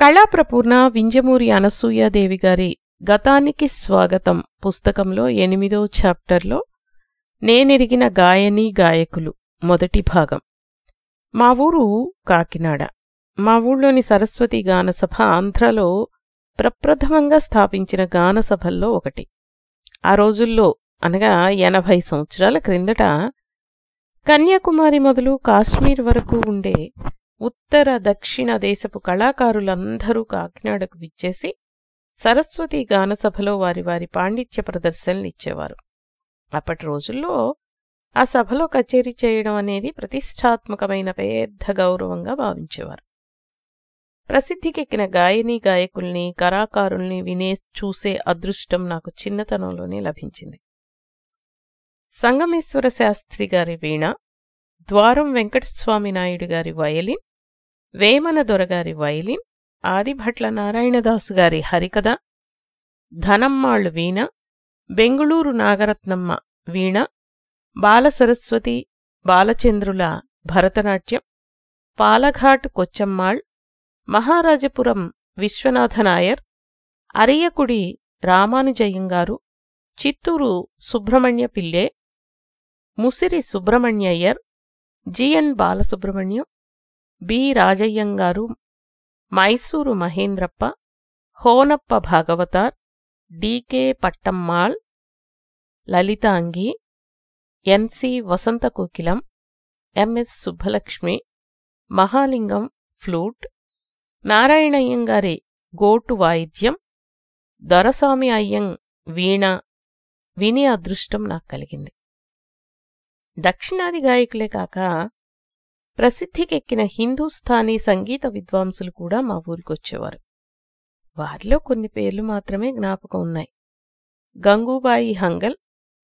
కళాప్రపూర్ణ వింజమూరి అనసూయాదేవి గారి గతానికి స్వాగతం పుస్తకంలో ఎనిమిదో చాప్టర్లో నేనెరిగిన గాయని గాయకులు మొదటి భాగం. మా ఊరు కాకినాడ. మా ఊళ్ళోని సరస్వతి గానసభ ఆంధ్రలో ప్రప్రథమంగా స్థాపించిన గానసభల్లో ఒకటి. ఆ రోజుల్లో అనగా ఎనభై సంవత్సరాల క్రిందట కన్యాకుమారి మొదలు కాశ్మీర్ వరకు ఉండే ఉత్తర దక్షిణ దేశపు కళాకారులందరూ కాకినాడకు విచ్చేసి సరస్వతి గానసభలో వారి వారి పాండిత్య ప్రదర్శనలు ఇచ్చేవారు. అప్పటి రోజుల్లో ఆ సభలో కచేరీ చేయడం అనేది ప్రతిష్టాత్మకమైన పెద్ద గౌరవంగా భావించేవారు. ప్రసిద్ధికెక్కిన గాయని గాయకుల్ని కళాకారుల్ని వినే చూసే అదృష్టం నాకు చిన్నతనంలోనే లభించింది. సంగమేశ్వర శాస్త్రి గారి వీణ ద్వారం వెంకటస్వామి నాయుడు గారి వయలిన్ వేమన దొరగారి వైలిన్ ఆదిభట్ల నారాయణదాసు గారి హరికథ ధనమ్మాళ్ళు వీణ బెంగుళూరు నాగరత్నమ్మ వీణ Balasaraswathi బాలచంద్రుల Bharatanatyam Palghat కొచ్చమ్మాళ్ Maharajapuram విశ్వనాథనాయర్ Ariyakudi రామానుజయ్యంగారు Chittoor Subrahmanya Pillai Musiri Subrahmanya Iyer G N Balasubramaniam B. Rajayyangar Mysore Mahendrappa Honappa Bhagavatar D K Pattammal Lalitangi N C Vasanthakokilam M S Subbulakshmi Mahalingam flute నారాయణయ్యంగారి గోటు వాయిద్యం దొరస్వామి అయ్యం వీణ విని అదృష్టం నాకు కలిగింది. దక్షిణాది గాయకులే కాక ప్రసిద్ధికెక్కిన హిందూస్థానీ సంగీత విద్వాంసులు కూడా మా ఊరికొచ్చేవారు. వారిలో కొన్ని పేర్లు మాత్రమే జ్ఞాపకం ఉన్నాయి. గంగూబాయి హంగల్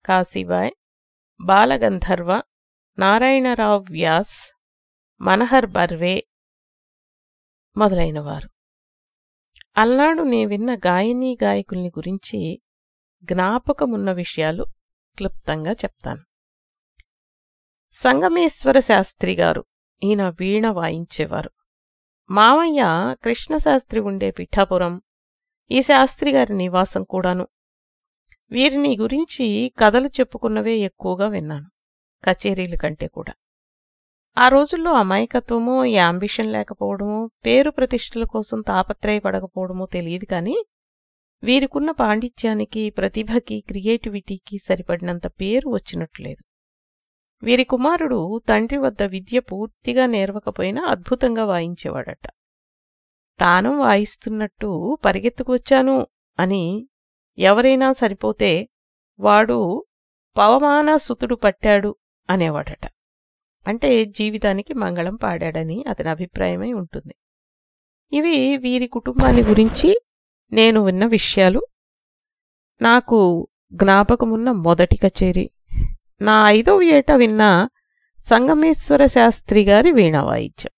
కాశీబాయ్ బాలగంధర్వ నారాయణరావు వ్యాస్ మనహర్ బర్వే మొదలైనవారు. అల్నాడు నే విన్న గాయనీ గాయకుల్ని గురించి జ్ఞాపకమున్న విషయాలు క్లుప్తంగా చెప్తాను. సంగమేశ్వర శాస్త్రి గారు ఈయన వీణ వాయించేవారు. మావయ్య కృష్ణశాస్త్రి ఉండే పిఠాపురం ఈ శాస్త్రి గారి నివాసం కూడాను. వీరిని గురించి కథలు చెప్పుకున్నవే ఎక్కువగా విన్నాను కచేరీల కంటే కూడా. ఆ రోజుల్లో అమాయకత్వమో ఈ అంబిషన్ లేకపోవడమో పేరు ప్రతిష్టల కోసం తాపత్రయపడకపోవడమో తెలియదు కానీ వీరికున్న పాండిత్యానికి ప్రతిభకి క్రియేటివిటీకి సరిపడినంత పేరు వచ్చినట్లేదు వీరి కుమారుడు తండ్రి వద్ద విద్య పూర్తిగా నేర్వకపోయినా అద్భుతంగా వాయించేవాడట. తాను వాయిస్తున్నట్టు పరిగెత్తుకు వచ్చాను అని ఎవరైనా సరిపోతే వాడు పవమాన సుతుడు పట్టాడు అనేవాడట. అంటే జీవితానికి మంగళం పాడాడని అతని అభిప్రాయమై ఉంటుంది. ఇవి వీరి కుటుంబాన్ని గురించి నేను విన్న విషయాలు. నాకు జ్ఞాపకమున్న మొదటి కచేరీ. నా ఐదవ ఏట విన్న సంగమేశ్వర శాస్త్రి గారి వీణా వాయిద్యం.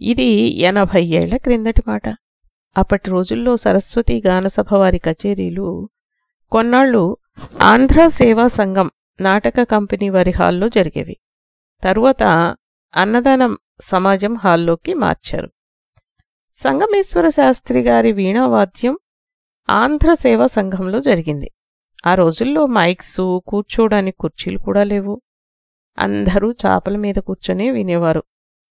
ఇది ఎనభై ఏళ్ళ క్రిందటి మాట. అప్పటి రోజుల్లో సరస్వతి గానసభ వారి కచేరీలు కొన్నాళ్ళు ఆంధ్ర సేవా సంఘం నాటక కంపెనీ వారి హాల్లో జరిగేవి. తరువాత అన్నదానం సమాజం హాల్లోకి మార్చారు. సంగమేశ్వర శాస్త్రి గారి వీణావాద్యం ఆంధ్ర సేవా సంఘంలో జరిగింది. ఆ రోజుల్లో మైక్స్ కూర్చోడానికి కుర్చీలు కూడా లేవు. అందరూ చాపల మీద కూర్చొనే వినేవారు.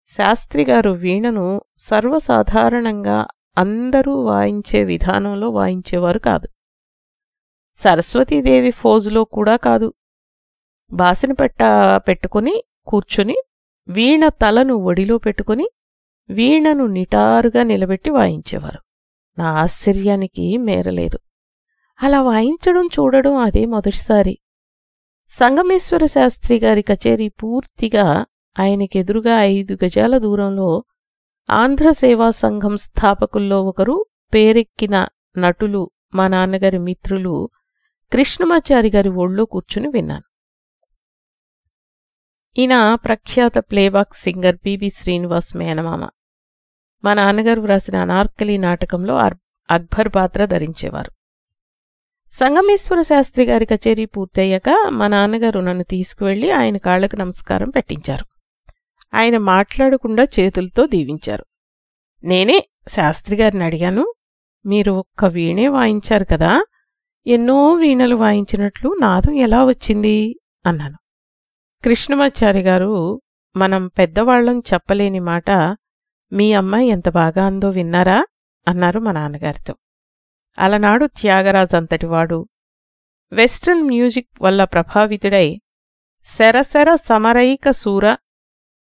శాస్త్రిగారు వీణను సర్వసాధారణంగా అందరూ వాయించే విధానంలో వాయించేవారు కాదు. సరస్వతీదేవి ఫోజులో కూడా కాదు. బాసిన పెట్ట పెట్టుకుని కూర్చుని వీణ తలను ఒడిలో పెట్టుకుని వీణను నిటారుగా నిలబెట్టి వాయించేవారు. నా ఆశ్చర్యానికి మేరలేదు. అలా వాయించడం చూడడం అదే మొదటిసారి. సంగమేశ్వర శాస్త్రి గారి కచేరీ పూర్తిగా ఆయనకెదురుగా ఐదు గజాల దూరంలో ఆంధ్ర సేవా సంఘం స్థాపకుల్లో ఒకరు పేరెక్కిన నటులు మా నాన్నగారి మిత్రులు కృష్ణమాచారి గారి ఒళ్ళో కూర్చుని విన్నాను. ఈయన ప్రఖ్యాత ప్లేబాక్ సింగర్ బీబీ శ్రీనివాస్ మేనమామ. మా నాన్నగారు వ్రాసిన అనార్కలి నాటకంలో అక్బర్ పాత్ర ధరించేవారు. సంగమేశ్వర శాస్త్రి గారి కచేరీ పూర్తయ్యాక మా నాన్నగారు నన్ను తీసుకువెళ్ళి ఆయన కాళ్ళకు నమస్కారం పెట్టించారు. ఆయన మాట్లాడకుండా చేతులతో దీవించారు. నేనే శాస్త్రిగారిని అడిగాను మీరు ఒక్క వీణే వాయించారు కదా ఎన్నో వీణలు వాయించినట్లు నాదం ఎలా వచ్చింది? అన్నాను. కృష్ణమాచారి గారు మనం పెద్దవాళ్ళం చెప్పలేని మాట మీ అమ్మాయి ఎంత బాగా అందో విన్నారా? అన్నారు మా నాన్నగారితో. అలనాడు త్యాగరాజంతటివాడు వెస్ట్రన్ మ్యూజిక్ వల్ల ప్రభావితుడై శరశర సమరైక సూర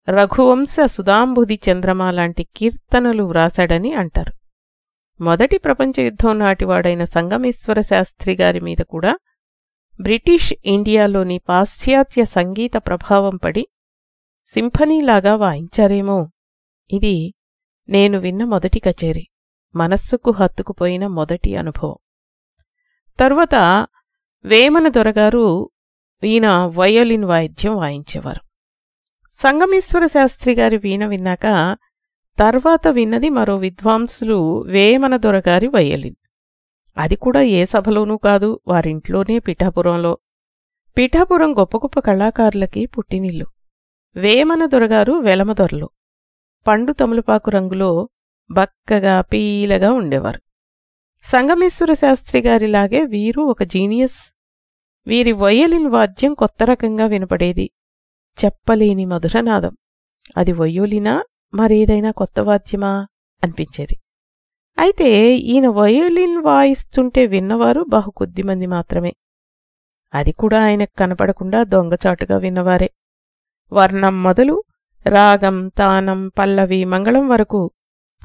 రఘువంశ సుధాంబుది చంద్రమా లాంటి కీర్తనలు వ్రాశాడని అంటారు. మొదటి ప్రపంచ యుద్ధం నాటివాడైన సంగమేశ్వర శాస్త్రి గారి మీద కూడా బ్రిటిష్ ఇండియాలోని పాశ్చాత్య సంగీత ప్రభావం పడి సింఫనీలాగా వాయించారేమో. ఇది నేను విన్న మొదటి కచేరీ. మనస్సుకు హత్తుకుపోయిన మొదటి అనుభవం. తర్వాత వేమన దొరగారు ఈయన వయోలిన్ వాయిద్యం వాయించేవారు. సంగమేశ్వర శాస్త్రి గారి వీణ విన్నాక తర్వాత విన్నది మరో విద్వాంసులు వేమన దొరగారి వయలిన్. అది కూడా ఏ సభలోనూ కాదు వారింట్లోనే పిఠాపురంలో. పిఠాపురం గొప్ప గొప్ప కళాకారులకి పుట్టినిల్లు. వేమన దొరగారు వెలమదొరలు. పండు తములపాకు రంగులో బక్కగా పీలగా ఉండేవారు. సంగమేశ్వర శాస్త్రి గారిలాగే వీరు ఒక జీనియస్ వీరి వయలిన్ వాద్యం కొత్త రకంగా వినపడేది. చెప్పలేని మధురనాదం అది వయోలినా మరేదైనా కొత్త వాద్యమా? అనిపించేది. అయితే ఈయన వయోలిన్ వాయిస్తుంటే విన్నవారు బహు కొద్దిమంది మాత్రమే. అది కూడా ఆయనకు కనపడకుండా దొంగచాటుగా విన్నవారే. వర్ణం మొదలు రాగం తానం పల్లవి మంగళం వరకు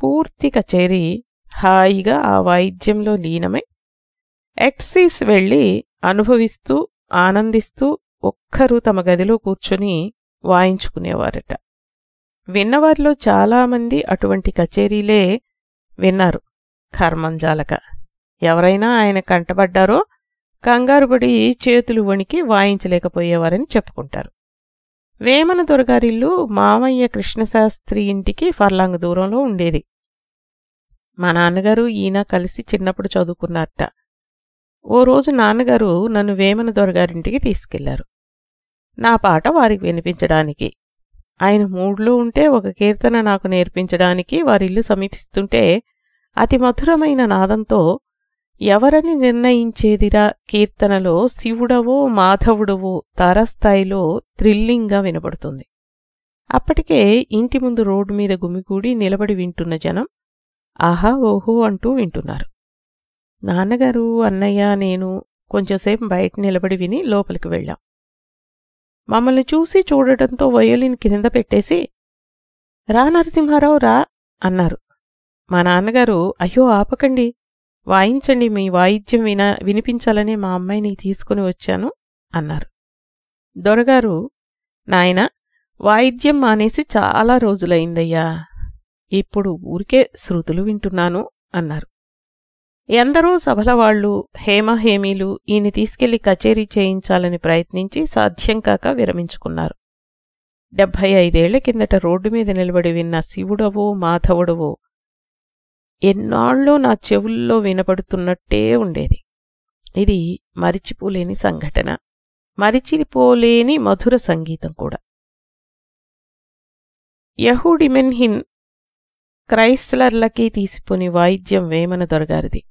పూర్తి కచేరీ హాయిగా ఆ వాయిద్యంలో లీనమై ఎక్సీస్ వెళ్ళి అనుభవిస్తూ ఆనందిస్తూ ఒక్కరూ తమ గదిలో కూర్చొని వాయించుకునేవారట. విన్నవారిలో చాలామంది అటువంటి కచేరీలే విన్నారు. కర్మంజాలక ఎవరైనా ఆయన కంటపడ్డారో కంగారుపడి చేతులు వణికి వాయించలేకపోయేవారని చెప్పుకుంటారు. వేమన దొరగారిల్లు మామయ్య కృష్ణశాస్త్రి ఇంటికి ఫర్లాంగ్ దూరంలో ఉండేది. మా నాన్నగారు ఈయన కలిసి చిన్నప్పుడు చదువుకున్నారట. ఓ రోజు నాన్నగారు నన్ను వేమన దొరగారింటికి తీసుకెళ్ళారు. నా పాట వారికి వినిపించడానికి. ఆయన మూడ్లో ఉంటే ఒక కీర్తన నాకు నేర్పించడానికి వారిల్లు సమీపిస్తుంటే అతి మధురమైన నాదంతో ఎవరని నిర్ణయించేదిరా కీర్తనలో శివుడవో మాధవుడవో తారస్థాయిలో థ్రిల్లింగ్గా వినపడుతుంది అప్పటికే ఇంటి ముందు రోడ్డు మీద గుమికూడి నిలబడి వింటున్న జనం ఆహా ఓహో అంటూ వింటున్నారు. నాన్నగారు అన్నయ్య నేను కొంచెంసేపు బయట నిలబడి విని లోపలికి వెళ్ళాం. మమ్మల్ని చూసి చూడటంతో వయోలిన్ కింద పెట్టేసి రా నరసింహారావు రా అన్నారు. మా నాన్నగారు అయ్యో ఆపకండి. వాయించండి మీ వాయిద్యం విన వినిపించాలనే మా అమ్మాయిని తీసుకుని వచ్చాను అన్నారు. దొరగారు నాయన వాయిద్యం మానేసి చాలా రోజులైందయ్యా. ఇప్పుడు ఊరికే శృతులు వింటున్నాను అన్నారు. ఎందరో సభలవాళ్ళు హేమహేమీలు ఈయన తీసుకెళ్ళి కచేరీ చేయించాలని ప్రయత్నించి సాధ్యం కాక విరమించుకున్నారు. డెబ్భై ఐదేళ్ళ కిందట రోడ్డు మీద నిలబడి విన్న శివుడవో మాధవుడవో ఎన్నాళ్ళో నా చెవుల్లో వినపడుతున్నట్టే ఉండేది. ఇది మరిచిపోలేని సంఘటన. మరిచిపోలేని మధుర సంగీతం కూడా. యహూడిమెన్హిన్ క్రైస్లర్లకి తీసిపోని వాయిద్యం వేమన దొరగారిది.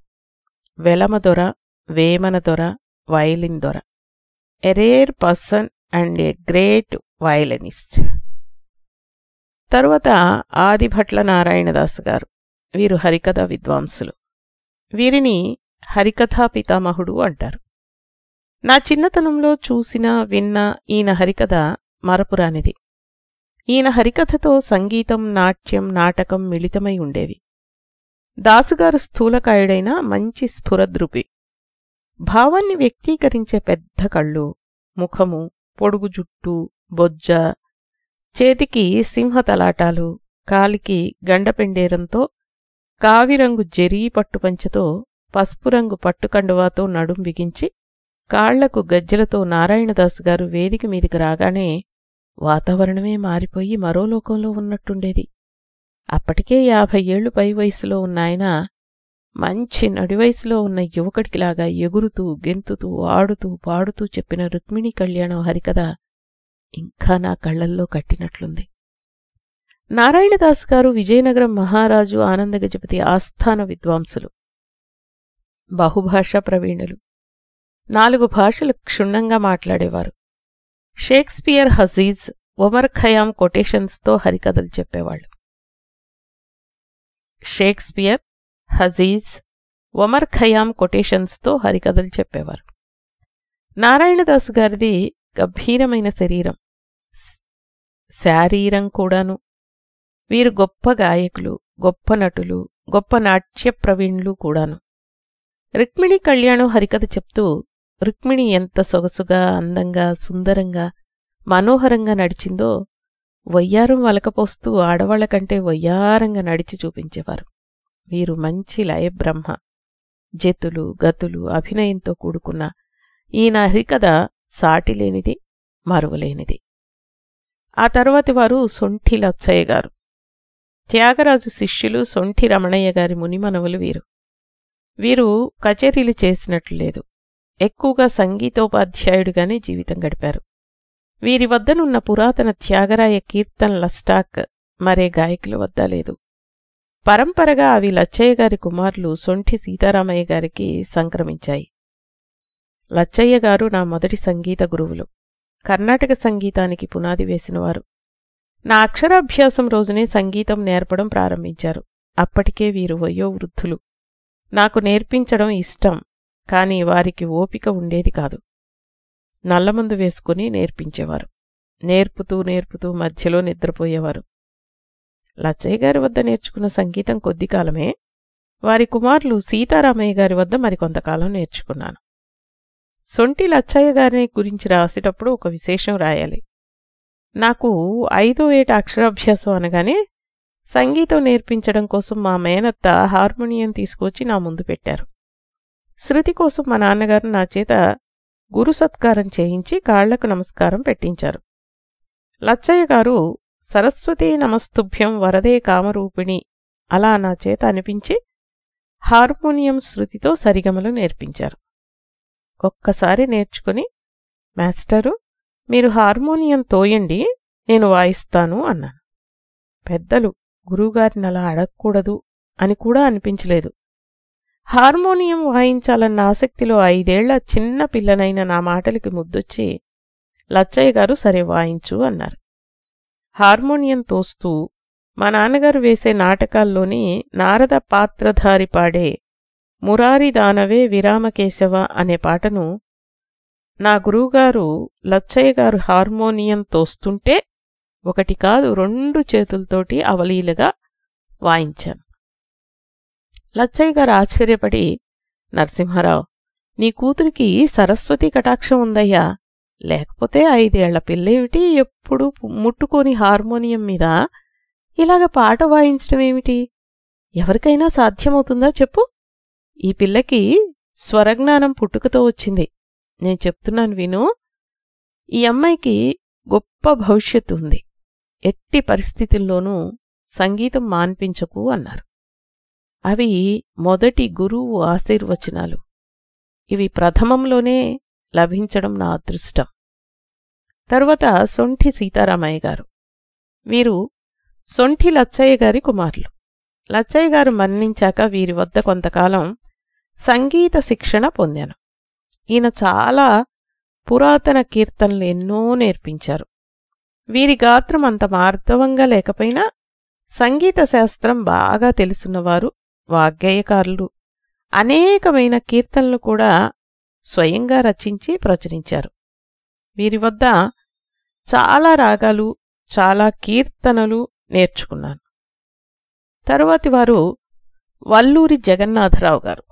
వెలమదొర వేమనదొర వయలిన్ దొర. A rare person and a great violinist. తరువాత ఆదిభట్ల నారాయణదాస్ గారు. వీరు హరికథ విద్వాంసులు. వీరిని హరికథా పితామహుడు అంటారు. నా చిన్నతనంలో చూసిన విన్న ఈయన హరికథ మరపురానిది. ఈయన హరికథతో సంగీతం నాట్యం నాటకం మిళితమై ఉండేవి. దాసుగారు స్థూలకాయుడైన మంచి స్ఫురద్రుపి. భావాన్ని వ్యక్తీకరించే పెద్ద కళ్ళు ముఖము పొడుగు జుట్టు బొజ్జ చేతికి సింహతలాటాలు కాలికి గండపెండేరంతో కావిరంగు జరీ పట్టుపంచతో పసుపురంగు పట్టుకండువాతో నడుం బిగించి కాళ్ళకు గజ్జలతో నారాయణదాసు గారు వేదిక మీదికి రాగానే వాతావరణమే మారిపోయి మరో లోకంలో ఉన్నట్టుండేది. అప్పటికే యాభై ఏళ్ళు పై వయసులో ఉన్నాయన మంచి నడివయసులో ఉన్న యువకుడికిలాగా ఎగురుతూ గెంతుతూ ఆడుతూ పాడుతూ చెప్పిన రుక్మిణి కళ్యాణం హరికథ ఇంకా నా కళ్ళల్లో కట్టినట్లుంది. నారాయణదాస్ గారు విజయనగరం మహారాజు ఆనందగజపతి ఆస్థాన విద్వాంసులు. బహుభాషా ప్రవీణులు. నాలుగు భాషలు క్షుణ్ణంగా మాట్లాడేవారు. షేక్స్పియర్ హజీజ్ ఒమర్ ఖయాం కొటేషన్స్తో హరికథలు చెప్పేవాళ్ళు. షేక్స్పియర్ హజీజ్ ఒమర్ ఖయాం కొటేషన్స్తో హరికథలు చెప్పేవారు. నారాయణదాస్ గారిది గంభీరమైన శరీరం. శారీరం కూడాను. వీరు గొప్ప గాయకులు గొప్ప నటులు గొప్ప నాట్య ప్రవీణులు కూడాను. రుక్మిణి కళ్యాణం హరికథ చెప్తూ రుక్మిణి ఎంత సొగసుగా అందంగా సుందరంగా మనోహరంగా నడిచిందో వయ్యారం వలకపోస్తూ ఆడవాళ్ళ కంటే వయ్యారంగా నడిచి చూపించేవారు. వీరు మంచి లయబ్రహ్మ. జతులు గతులు అభినయంతో కూడుకున్న ఈయన హరికథ సాటిలేనిది మరువలేనిది. ఆ తర్వాతి వారు సొంఠి లచ్చయ్య గారు. త్యాగరాజు శిష్యులు సొంఠి రమణయ్య గారి మునిమనవులు వీరు. వీరు కచేరీలు చేసినట్లు లేదు. ఎక్కువగా సంగీతోపాధ్యాయుడిగానే జీవితం గడిపారు. వీరి వద్దనున్న పురాతన త్యాగరాయ కీర్తనల స్టాక్ మరే గాయకుల వద్ద లేదు. పరంపరగా అవి లచ్చయ్య గారి కుమారులు సొంఠి సీతారామయ్య గారికి సంక్రమించాయి. లచ్చయ్య గారు నా మొదటి సంగీత గురువులు. కర్ణాటక సంగీతానికి పునాది వేసినవారు. నా అక్షరాభ్యాసం రోజునే సంగీతం నేర్పడం ప్రారంభించారు. అప్పటికే వీరు వయోవృద్ధులు నాకు నేర్పించడం ఇష్టం కాని వారికి ఓపిక ఉండేది కాదు. నల్లమందు వేసుకుని నేర్పించేవారు. నేర్పుతూ నేర్పుతూ మధ్యలో నిద్రపోయేవారు. లచ్చయ్య గారి వద్ద నేర్చుకున్న సంగీతం కొద్ది కాలమే. వారి కుమారులు సీతారామయ్య గారి వద్ద మరికొంతకాలం నేర్చుకున్నాను. సొంటి లచ్చయ్య గారిని గురించి రాసేటప్పుడు ఒక విశేషం రాయాలి. నాకు ఐదో ఏట అక్షరాభ్యాసం అనగానే సంగీతం నేర్పించడం కోసం మా మేనత్త హార్మోనియం తీసుకొచ్చి నా ముందు పెట్టారు. శృతి కోసం మా నాన్నగారు నా చేత గురు సత్కారం చేయించి కాళ్ళకు నమస్కారం పెట్టించారు. లచ్చయ్య గారు సరస్వతీ నమస్తుభ్యం వరదే కామరూపిణి అలా నా చేత అనిపించి హార్మోనియం శృతితో సరిగమలు నేర్పించారు. ఒక్కసారి నేర్చుకుని మాస్టరు మీరు హార్మోనియం తోయండి నేను వాయిస్తాను అన్నాను. పెద్దలు గురువుగారిని అలా అడగకూడదు అని కూడా అనిపించలేదు. హార్మోనియం వాయించాలన్న ఆసక్తిలో ఐదేళ్ళ చిన్న పిల్లనైన నా మాటలకి ముద్దొచ్చి లచ్చయ్య గారు సరే వాయించు అన్నారు. హార్మోనియం తోస్తూ మా నాన్నగారు వేసే నాటకాల్లోని నారద పాత్రధారి పాడే మురారి దానవే విరామకేశవ అనే పాటను నా గురువుగారు లచ్చయ్య గారు హార్మోనియం తోస్తుంటే ఒకటి కాదు రెండు చేతులతోటి అవలీలుగా వాయించాను. లచ్చయ్య గారు ఆశ్చర్యపడి నరసింహారావు నీ కూతురికి సరస్వతి కటాక్షం ఉందయ్యా. లేకపోతే ఐదేళ్ళ పిల్లేమిటి ఎప్పుడు ముట్టుకొని హార్మోనియం మీద ఇలాగ పాట వాయించడమేమిటి ఎవరికైనా సాధ్యమవుతుందా చెప్పు? ఈ పిల్లకి స్వరజ్ఞానం పుట్టుకతో వచ్చింది. నేను చెప్తున్నాను విను. ఈ అమ్మాయికి గొప్ప భవిష్యత్తు ఉంది. ఎట్టి పరిస్థితుల్లోనూ సంగీతం మాన్పించకు అన్నారు. అవి మొదటి గురువు ఆశీర్వచనాలు. ఇవి ప్రథమంలోనే లభించడం నా అదృష్టం. తరువాత సొంఠి సీతారామయ్య గారు. వీరు సొంఠి లచ్చయ్య గారి కుమారులు. లచ్చయ్య గారు మరణించాక వీరి వద్ద కొంతకాలం సంగీత శిక్షణ పొందాను. ఈయన చాలా పురాతన కీర్తనలు ఎన్నో నేర్పించారు. వీరి గాత్రం అంత మార్ధవంగా లేకపోయినా సంగీత శాస్త్రం బాగా తెలుసున్నవారు వాగ్గేయకారులు. అనేకమైన కీర్తనలు కూడా స్వయంగా రచించి ప్రచురించారు. వీరి వద్ద చాలా రాగాలు చాలా కీర్తనలు నేర్చుకున్నాను. తరువాతి వారు వల్లూరి జగన్నాథరావు గారు.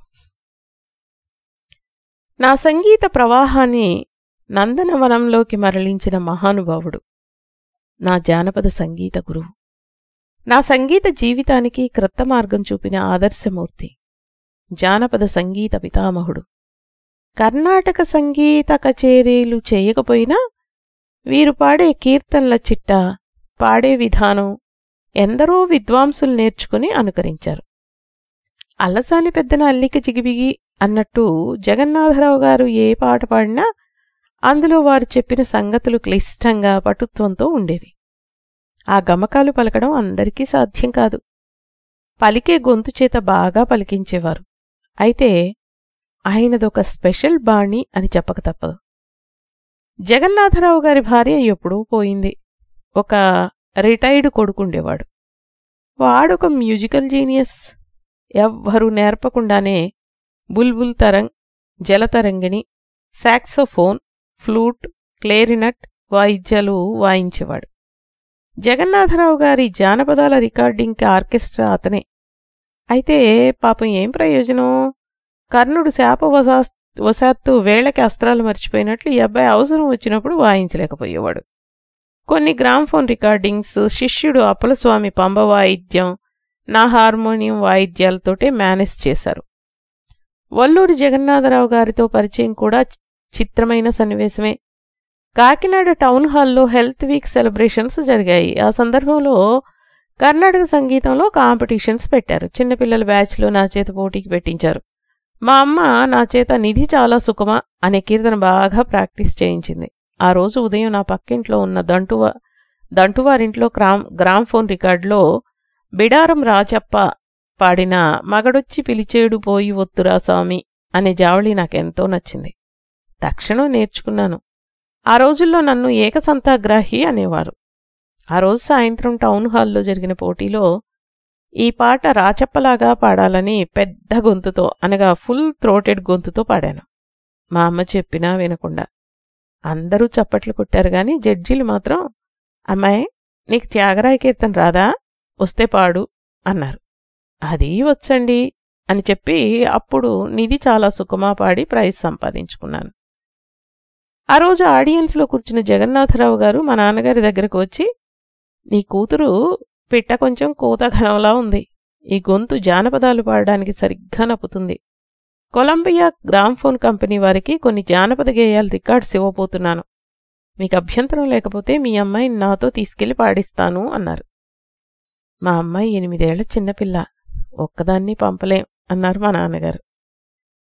నా సంగీత ప్రవాహాన్ని నందనవనంలోకి మరలించిన మహానుభావుడు నా జానపద సంగీత గురువు. నా సంగీత జీవితానికి క్రొత్త మార్గం చూపిన ఆదర్శమూర్తి జానపద సంగీత పితామహుడు. కర్ణాటక సంగీత కచేరీలు చేయకపోయినా వీరు పాడే కీర్తనల చిట్ట పాడే విధానం ఎందరో విద్వాంసులు నేర్చుకుని అనుకరించారు. అల్లసాని పెద్దన అల్లిక జిగిబిగి అన్నట్టు జగన్నాథరావు గారు ఏ పాట పాడినా అందులో వారు చెప్పిన సంగతులు క్లిష్టంగా పటుత్వంతో ఉండేవి. ఆ గమకాలు పలకడం అందరికీ సాధ్యం కాదు. పలికే గొంతు చేత బాగా పలికించేవారు. అయితే ఆయనదొక స్పెషల్ బాణి అని చెప్పక తప్పదు. జగన్నాథరావు గారి భార్య ఎప్పుడూ పోయింది. ఒక రిటైర్డ్ కొడుకుండేవాడు. వాడొక మ్యూజికల్ జీనియస్. ఎవ్వరూ నేర్పకుండానే బుల్బుల్ తరంగ్ జలతరంగిణి శాక్సోఫోన్ ఫ్లూట్ క్లేరినట్ వాయిద్యాలు వాయించేవాడు. జగన్నాథరావు గారి జానపదాల రికార్డింగ్కి ఆర్కెస్ట్రా అతనే. అయితే పాపం ఏం ప్రయోజనం? కర్ణుడు శాపవశా వశాత్తు వేళకి అస్త్రాలు మర్చిపోయినట్లు ఈ అబ్బాయి అవసరం వచ్చినప్పుడు వాయించలేకపోయేవాడు. కొన్ని గ్రామ్ఫోన్ రికార్డింగ్స్ శిష్యుడు అప్పలస్వామి పంబ వాయిద్యం నా హార్మోనియం వాయిద్యాలతోటే మేనేజ్ చేశారు. వల్లూరి జగన్నాథరావు గారితో పరిచయం కూడా చిత్రమైన సన్నివేశమే. కాకినాడ టౌన్ హాల్లో హెల్త్ వీక్ సెలబ్రేషన్స్ జరిగాయి. ఆ సందర్భంలో కర్ణాటక సంగీతంలో కాంపిటీషన్స్ పెట్టారు. చిన్నపిల్లల బ్యాచ్లో నా చేత పోటీకి పెట్టించారు. మా అమ్మ నా చేత నిధి చాలా సుఖమా అనే కీర్తన బాగా ప్రాక్టీస్ చేయించింది. ఆ రోజు ఉదయం నా పక్కింట్లో ఉన్న దంటువ దంటువారింట్లో గ్రామ్ గ్రామ్ఫోన్ రికార్డులో బిడారం రాచప్ప పాడిన మగడొచ్చి పిలిచేడు పోయి ఒత్తురా స్వామి అనే జావళి నాకెంతో నచ్చింది. తక్షణం నేర్చుకున్నాను. ఆ రోజుల్లో నన్ను ఏకసంతాగ్రాహి అనేవారు. ఆ రోజు సాయంత్రం టౌన్ హాల్లో జరిగిన పోటీలో ఈ పాట రాచప్పలాగా పాడాలని పెద్ద గొంతుతో అనగా ఫుల్ థ్రోటెడ్ గొంతుతో పాడాను. మా అమ్మ చెప్పినా వినకుండా. అందరూ చప్పట్లు కొట్టారు గాని జడ్జీలు మాత్రం అమ్మాయి నీకు త్యాగరాయ కీర్తన రాదా? వస్తే పాడు అన్నారు. అది వచ్చండి అని చెప్పి అప్పుడు నిధి చాలా సుఖమా పాడి ప్రైజ్ సంపాదించుకున్నాను. ఆ రోజు ఆడియన్స్లో కూర్చున్న జగన్నాథరావు గారు మా నాన్నగారి దగ్గరకు వచ్చి నీ కూతురు పిట్ట కొంచెం కూతఘనంలా ఉంది. ఈ గొంతు జానపదాలు పాడడానికి సరిగ్గా నప్పుతుంది కొలంబియా గ్రామ్ఫోన్ కంపెనీ వారికి కొన్ని జానపద గేయాలు రికార్డ్స్ ఇవ్వబోతున్నాను. మీకు అభ్యంతరం లేకపోతే మీ అమ్మాయిని నాతో తీసుకెళ్ళి పాడిస్తాను అన్నారు. మా అమ్మాయి ఎనిమిదేళ్ళ చిన్నపిల్ల. ఒక్కదాన్ని పంపలేం అన్నారు మా నాన్నగారు.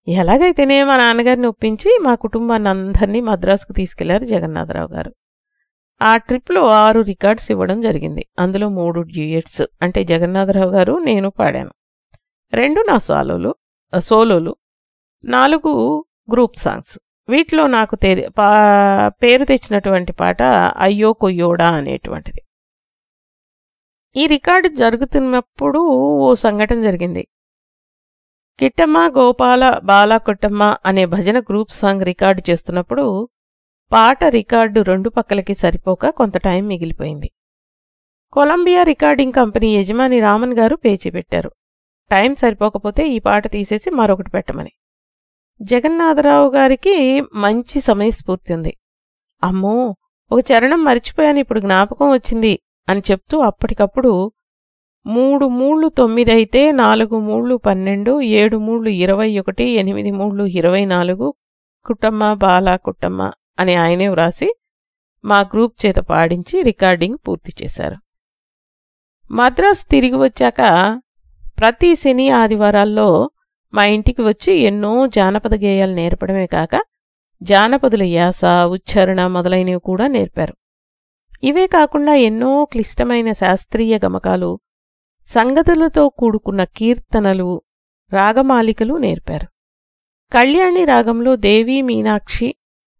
ఎలాగైతేనే మా నాన్నగారిని ఒప్పించి మా కుటుంబాన్ని అందరినీ మద్రాసుకు తీసుకెళ్ళారు జగన్నాథరావు గారు. ఆ ట్రిప్లో ఆరు రికార్డ్స్ ఇవ్వడం జరిగింది. అందులో మూడు డ్యూయట్స్ అంటే జగన్నాథరావు గారు నేను పాడాను. రెండు నా సాలోలు సోలోలు నాలుగు గ్రూప్ సాంగ్స్. వీటిలో నాకు తెరి పా పేరు తెచ్చినటువంటి పాట అయ్యో కొయ్యోడా అనేటువంటిది. ఈ రికార్డు జరుగుతున్నప్పుడు ఓ సంఘటన జరిగింది. కిట్టమ్మ గోపాల బాల కొట్టమ్మ అనే భజన గ్రూప్ సాంగ్ రికార్డు చేస్తున్నప్పుడు పాట రికార్డు రెండు పక్కలకి సరిపోక కొంత టైం మిగిలిపోయింది. కొలంబియా రికార్డింగ్ కంపెనీ యజమాని రామన్ గారు పేచి పెట్టారు. టైం సరిపోకపోతే ఈ పాట తీసేసి మరొకటి పెట్టమని. జగన్నాథరావు గారికి మంచి సమయస్ఫూర్తి ఉంది. అమ్మో ఒక చరణం మర్చిపోయాను ఇప్పుడు జ్ఞాపకం వచ్చింది. అని చెప్తూ అప్పటికప్పుడు మూడు మూళ్ళు తొమ్మిదైతే నాలుగు మూళ్ళు పన్నెండు ఏడు మూళ్ళు ఇరవై ఒకటి ఎనిమిది మూళ్ళు ఇరవై నాలుగు కుట్టమ్మ బాల కుట్టమ్మ అని ఆయనే వ్రాసి మా గ్రూప్ చేత పాడించి రికార్డింగ్ పూర్తి చేశారు. మద్రాస్ తిరిగి వచ్చాక ప్రతి శని ఆదివారాల్లో మా ఇంటికి వచ్చి ఎన్నో జానపద గేయాలు నేర్పడమే కాక జానపదుల యాస ఉచ్చారణ మొదలైనవి కూడా నేర్పారు. ఇవే కాకుండా ఎన్నో క్లిష్టమైన శాస్త్రీయ గమకాలు సంగతులతో కూడుకున్న కీర్తనలు రాగమాలికలు నేర్పారు. కళ్యాణి రాగంలో దేవీ మీనాక్షి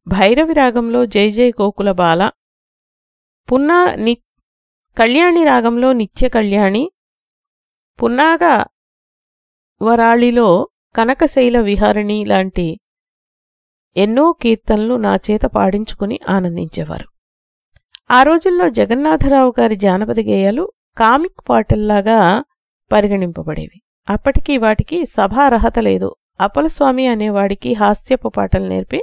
భైరవి రాగంలో జై జై గోకుల బాల పున్నా ని కళ్యాణి రాగంలో నిత్య కళ్యాణి పున్నాగ వరాళిలో కనకశైల విహారిణి లాంటి ఎన్నో కీర్తనలు నా చేత పాడించుకుని ఆనందించేవారు. ఆ రోజుల్లో జగన్నాథరావు గారి జానపద గేయాలు కామిక్ పాటల్లాగా పరిగణింపబడేవి. అప్పటికీ వాటికి సభారహత లేదు. అప్పలస్వామి అనేవాడికి హాస్యపు పాటలు నేర్పి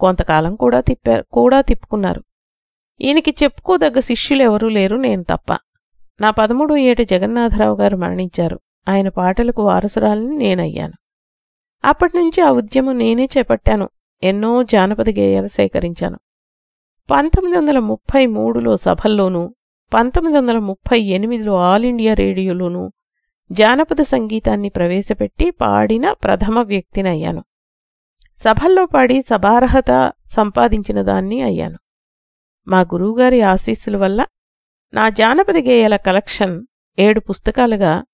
కొంతకాలం కూడా తిప్పారు కూడా తిప్పుకున్నారు. ఈయనకి చెప్పుకోదగ్గ శిష్యులెవరూ లేరు నేను తప్ప. నా పదమూడు ఏట జగన్నాథరావు గారు మరణించారు. ఆయన పాటలకు వారసురాలని నేనయ్యాను. అప్పటినుంచి ఆ ఉద్యమం నేనే చేపట్టాను. ఎన్నో జానపద గేయాలు సేకరించాను. పంతొమ్మిది వందల ముప్పై మూడులో సభల్లోనూ పంతొమ్మిది వందల ముప్పై ఎనిమిదిలో ఆల్ ఇండియా రేడియోలోనూ జానపద సంగీతాన్ని ప్రవేశపెట్టి పాడిన ప్రథమ వ్యక్తినయ్యాను. సభల్లో పాడి సభార్హత సంపాదించిన దాన్ని అయ్యాను. మా గురువుగారి ఆశీస్సుల వల్ల నా జానపద గేయాల కలెక్షన్ ఏడు పుస్తకాలుగా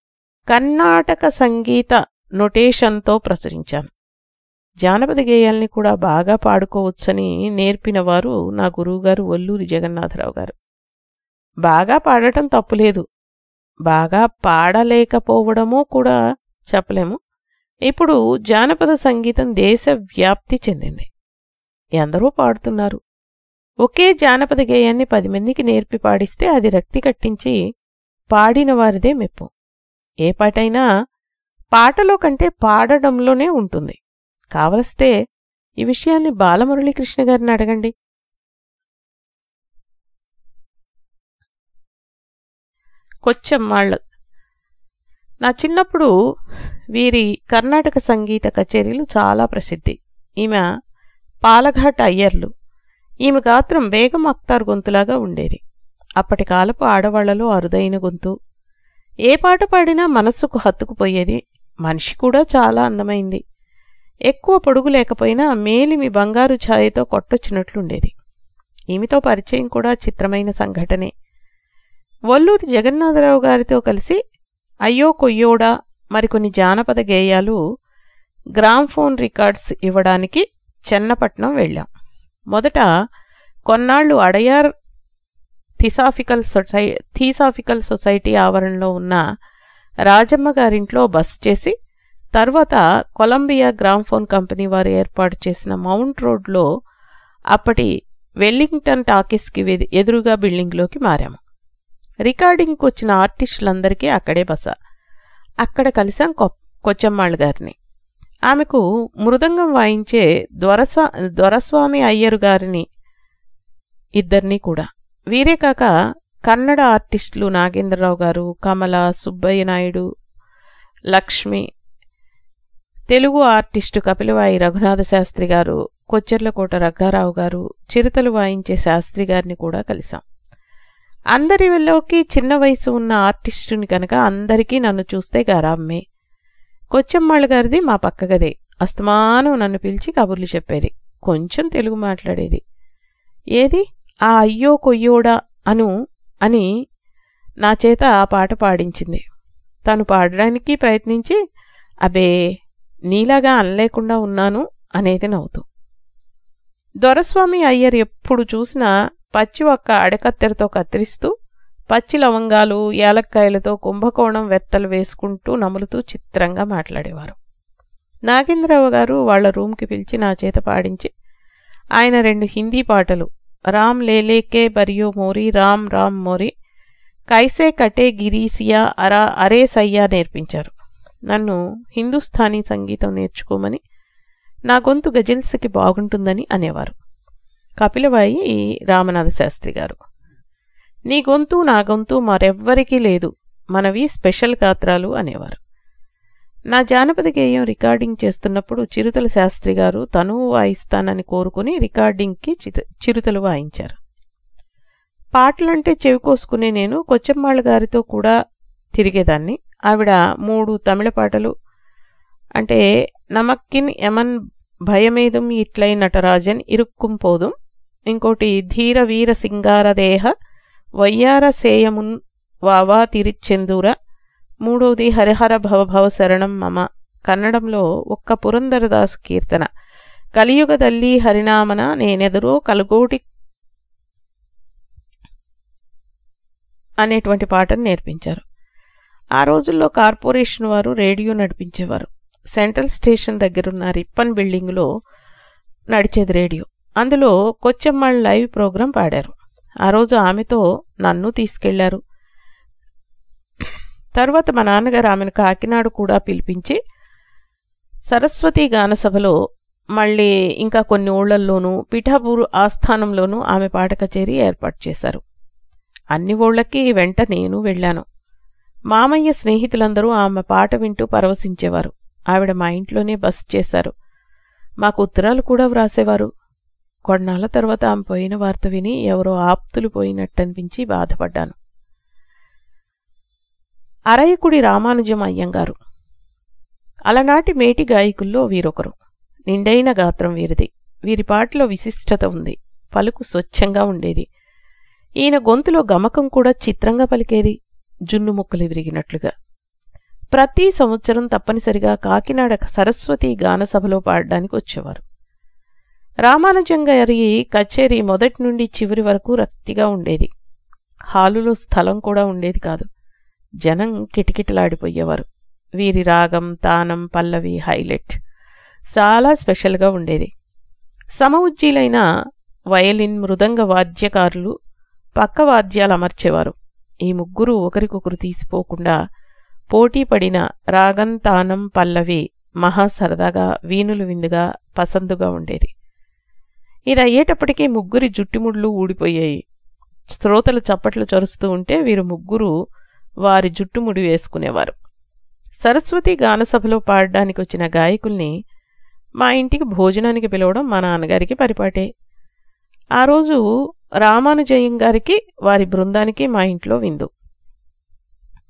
కర్ణాటక సంగీత నొటేషన్తో ప్రచురించాను. జానపద గేయాల్ని కూడా బాగా పాడుకోవచ్చని నేర్పినవారు నా గురువుగారు ఒల్లూరి జగన్నాథరావు గారు. బాగా పాడటం తప్పులేదు. బాగా పాడలేకపోవడమూ కూడా చెప్పలేము. ఇప్పుడు జానపద సంగీతం దేశవ్యాప్తి చెందింది. ఎందరో పాడుతున్నారు. ఒకే జానపద గేయాన్ని పది మందికి నేర్పి పాడిస్తే అది రక్తి కట్టించి పాడిన వారిదే మెప్పు. ఏ పాటైనా పాటలో కంటే పాడడంలోనే ఉంటుంది. కావలిస్తే ఈ విషయాన్ని బాలమురళీకృష్ణ గారిని అడగండి. కొచ్చెమ్మాళ్ళు నా చిన్నప్పుడు వీరి కర్ణాటక సంగీత కచేరీలు చాలా ప్రసిద్ధి. ఈమె పాలఘాట్ అయ్యర్లు. ఈమె గాత్రం బేగం అక్తార్ గొంతులాగా ఉండేది. అప్పటి కాలపు ఆడవాళ్ళలో అరుదైన గొంతు. ఏ పాట పాడినా మనస్సుకు హత్తుకుపోయేది. మనిషి కూడా చాలా అందమైంది. ఎక్కువ పొడుగు లేకపోయినా మేలిమి బంగారు ఛాయతో కొట్టొచ్చినట్లుండేది. ఈమెతో పరిచయం కూడా చిత్రమైన సంఘటనే. వల్లూరి జగన్నాథరావు గారితో కలిసి అయ్యో కొయ్యోడా మరికొన్ని జానపద గేయాలు గ్రామ్ఫోన్ రికార్డ్స్ ఇవ్వడానికి చెన్నపట్నం వెళ్ళాం. మొదట కొన్నాళ్ళు Adyar theosophical society theosophical society ఆవరణలో ఉన్న రాజమ్మ గారింట్లో బస్ చేసి తర్వాత కొలంబియా గ్రామ్ఫోన్ కంపెనీ వారు ఏర్పాటు చేసిన మౌంట్ రోడ్లో అప్పటి వెల్లింగ్టన్ టాకీస్కి ఎదురుగా బిల్డింగ్లోకి మారాము రికార్డింగ్కి వచ్చిన ఆర్టిస్టులందరికీ అక్కడే బస. అక్కడ కలిసాం కొ కొచ్చమ్మాళ్ళ గారిని. ఆమెకు మృదంగం వాయించే దొరస దొరస్వామి అయ్యరు గారిని ఇద్దరినీ కూడా. వీరే కాక కన్నడ ఆర్టిస్టులు నాగేంద్రరావు గారు కమల సుబ్బయ్య నాయుడు లక్ష్మి తెలుగు ఆర్టిస్టు కపిలవాయి రఘునాథ శాస్త్రి గారు కొచ్చెర్లకోట రగ్గారావు గారు చిరుతలు వాయించే శాస్త్రి గారిని కూడా కలిశాం. అందరి వెళ్ళోకి చిన్న వయసు ఉన్న ఆర్టిస్టుని కనుక అందరికీ నన్ను చూస్తే గారామ్మే. కొచ్చెమ్మాళ్ళ గారిది మా పక్కగదే అస్తమానం నన్ను పిలిచి కబుర్లు చెప్పేది. కొంచెం తెలుగు మాట్లాడేది. ఏది? ఆ అయ్యో కొయ్యోడా అను అని నా చేత ఆ పాట పాడించింది. తను పాడడానికి ప్రయత్నించి అబే నీలాగా అనలేకుండా ఉన్నాను అనేది నవ్వుతూ. దొరస్వామి అయ్యర్ ఎప్పుడు చూసినా పచ్చి ఒక్క అడకత్తెరతో కత్తిరిస్తూ పచ్చి లవంగాలు యాలక్కాయలతో కుంభకోణం వెత్తలు వేసుకుంటూ నములుతూ చిత్రంగా మాట్లాడేవారు. నాగేంద్రరావు గారు వాళ్ళ రూమ్కి పిలిచి నా చేత పాడించి ఆయన రెండు హిందీ పాటలు రామ్ లేలేకే బరియో మోరి రామ్ రామ్ మోరి కైసే కటే గిరీసియా అరా అరే సయ్యా నేర్పించారు. నన్ను హిందుస్థానీ సంగీతం నేర్చుకోమని నా గొంతు గజిల్స్కి బాగుంటుందని అనేవారు. కపిలవాయి రామనాథ శాస్త్రి గారు. నీ గొంతు నా గొంతు మరెవ్వరికీ లేదు. మనవి స్పెషల్ గాత్రాలు అనేవారు. నా జానపద గేయం రికార్డింగ్ చేస్తున్నప్పుడు చిరుతల శాస్త్రి గారు తనువు వాయిస్తానని కోరుకుని రికార్డింగ్కి చిత- చిరుతలు వాయించారు. పాటలంటే చెవికోసుకునే నేను కొచ్చెమ్మాళ్ళ గారితో కూడా తిరిగేదాన్ని. ఆవిడ మూడు తమిళ పాటలు. అంటే నమక్కిన్ యమన్ భయమేదుం ఇట్లై నటరాజన్ ఇరుక్కుం పోదుం. ఇంకోటి ధీర వీర సింగారదేహ వయ్యార సేయమున్ వావా తిరిచెందూర మూడవది హరిహర భవభవ శరణం మమ. కన్నడంలో ఒక్క పురందరదాస్ కీర్తన. కలియుగదల్లి హరినామన నేనెదురో కలుగోటి అనేటువంటి పాటను నేర్పించారు. ఆ రోజుల్లో కార్పొరేషన్ వారు రేడియో నడిపించేవారు. సెంట్రల్ స్టేషన్ దగ్గరున్న రిప్పన్ బిల్డింగ్లో నడిచేది రేడియో. అందులో కొచ్చెమ్మాళ్ళ లైవ్ ప్రోగ్రాం పాడారు. ఆ రోజు ఆమెతో నన్ను తీసుకెళ్ళారు. తర్వాత మా నాన్నగారు ఆమెను కాకినాడ కూడా పిలిపించి సరస్వతి గానసభలో మళ్ళీ ఇంకా కొన్ని ఊళ్ళల్లోనూ పిఠాపూర్ ఆస్థానంలోనూ ఆమె పాట కచేరీ ఏర్పాటు చేశారు. అన్ని ఊళ్ళకి వెంట నేను వెళ్ళాను. మామయ్య స్నేహితులందరూ ఆమె పాట వింటూ పరవశించేవారు. ఆవిడ మా ఇంట్లోనే బస్ చేశారు. మాకు ఉత్తరాలు కూడా వ్రాసేవారు. కొన్నాళ్ళ తర్వాత ఆమె పోయిన వార్త విని ఎవరో ఆప్తులు పోయినట్టనిపించి బాధపడ్డాను. అరయకుడి రామానుజం అయ్యంగారు. అలనాటి మేటి గాయకుల్లో వీరొకరు. నిండైన గాత్రం వీరిది. వీరి పాటలో విశిష్టత ఉంది. పలుకు స్వచ్ఛంగా ఉండేది. ఈయన గొంతులో గమకం కూడా చిత్రంగా పలికేది. జున్ను ముక్కలు విరిగినట్లుగా. ప్రతి సంవత్సరం తప్పనిసరిగా కాకినాడ సరస్వతి గానసభలో పాడడానికి వచ్చేవారు. రామానుజం గారి కచేరీ మొదటి నుండి చివరి వరకు రక్తిగా ఉండేది. హాలులో స్థలం కూడా ఉండేది కాదు. జనం కిటకిటలాడిపోయేవారు. వీరి రాగం తానం పల్లవి హైలైట్ చాలా స్పెషల్గా ఉండేది. సమవుజ్జీలైన వయలిన్ మృదంగ వాద్యకారులు పక్క వాద్యాలు అమర్చేవారు. ఈ ముగ్గురు ఒకరికొకరు తీసిపోకుండా పోటీపడిన రాగంతానం పల్లవి మహా సరదాగా వీణులు విందుగా పసందుగా ఉండేది. ఇది అయ్యేటప్పటికీ ముగ్గురి జుట్టుముళ్ళు ఊడిపోయాయి. శ్రోతలు చప్పట్లు చరుస్తూ ఉంటే వీరు ముగ్గురు వారి జుట్టుముడి వేసుకునేవారు. సరస్వతి గానసభలో పాడడానికి వచ్చిన గాయకుల్ని మా ఇంటికి భోజనానికి పిలవడం మా నాన్నగారికి పరిపాటే. ఆ రోజు రామానుజయం గారికి వారి బృందానికి మా ఇంట్లో విందు.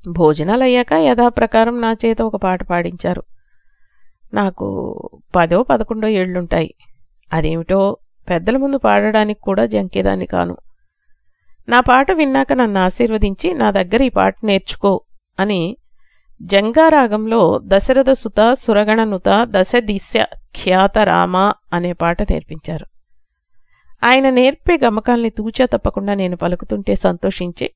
భోజనాలయ్యాక యథాప్రకారం నా చేత ఒక పాట పాడించారు. నాకు పదో పదకొండో ఏళ్ళుంటాయి అదేమిటో పెద్దల ముందు పాడడానికి కూడా జంకేదాన్ని కాను. నా పాట విన్నాక నన్ను ఆశీర్వదించి నా దగ్గర ఈ పాట నేర్చుకో అని జంగారాగంలో దశరథ సుత సురగణనుత దశదిశ ఖ్యాత రామ అనే పాట నేర్పించారు. ఆయన నేర్పే గమకాల్ని తూచా తప్పకుండా నేను పలుకుతుంటే సంతోషించి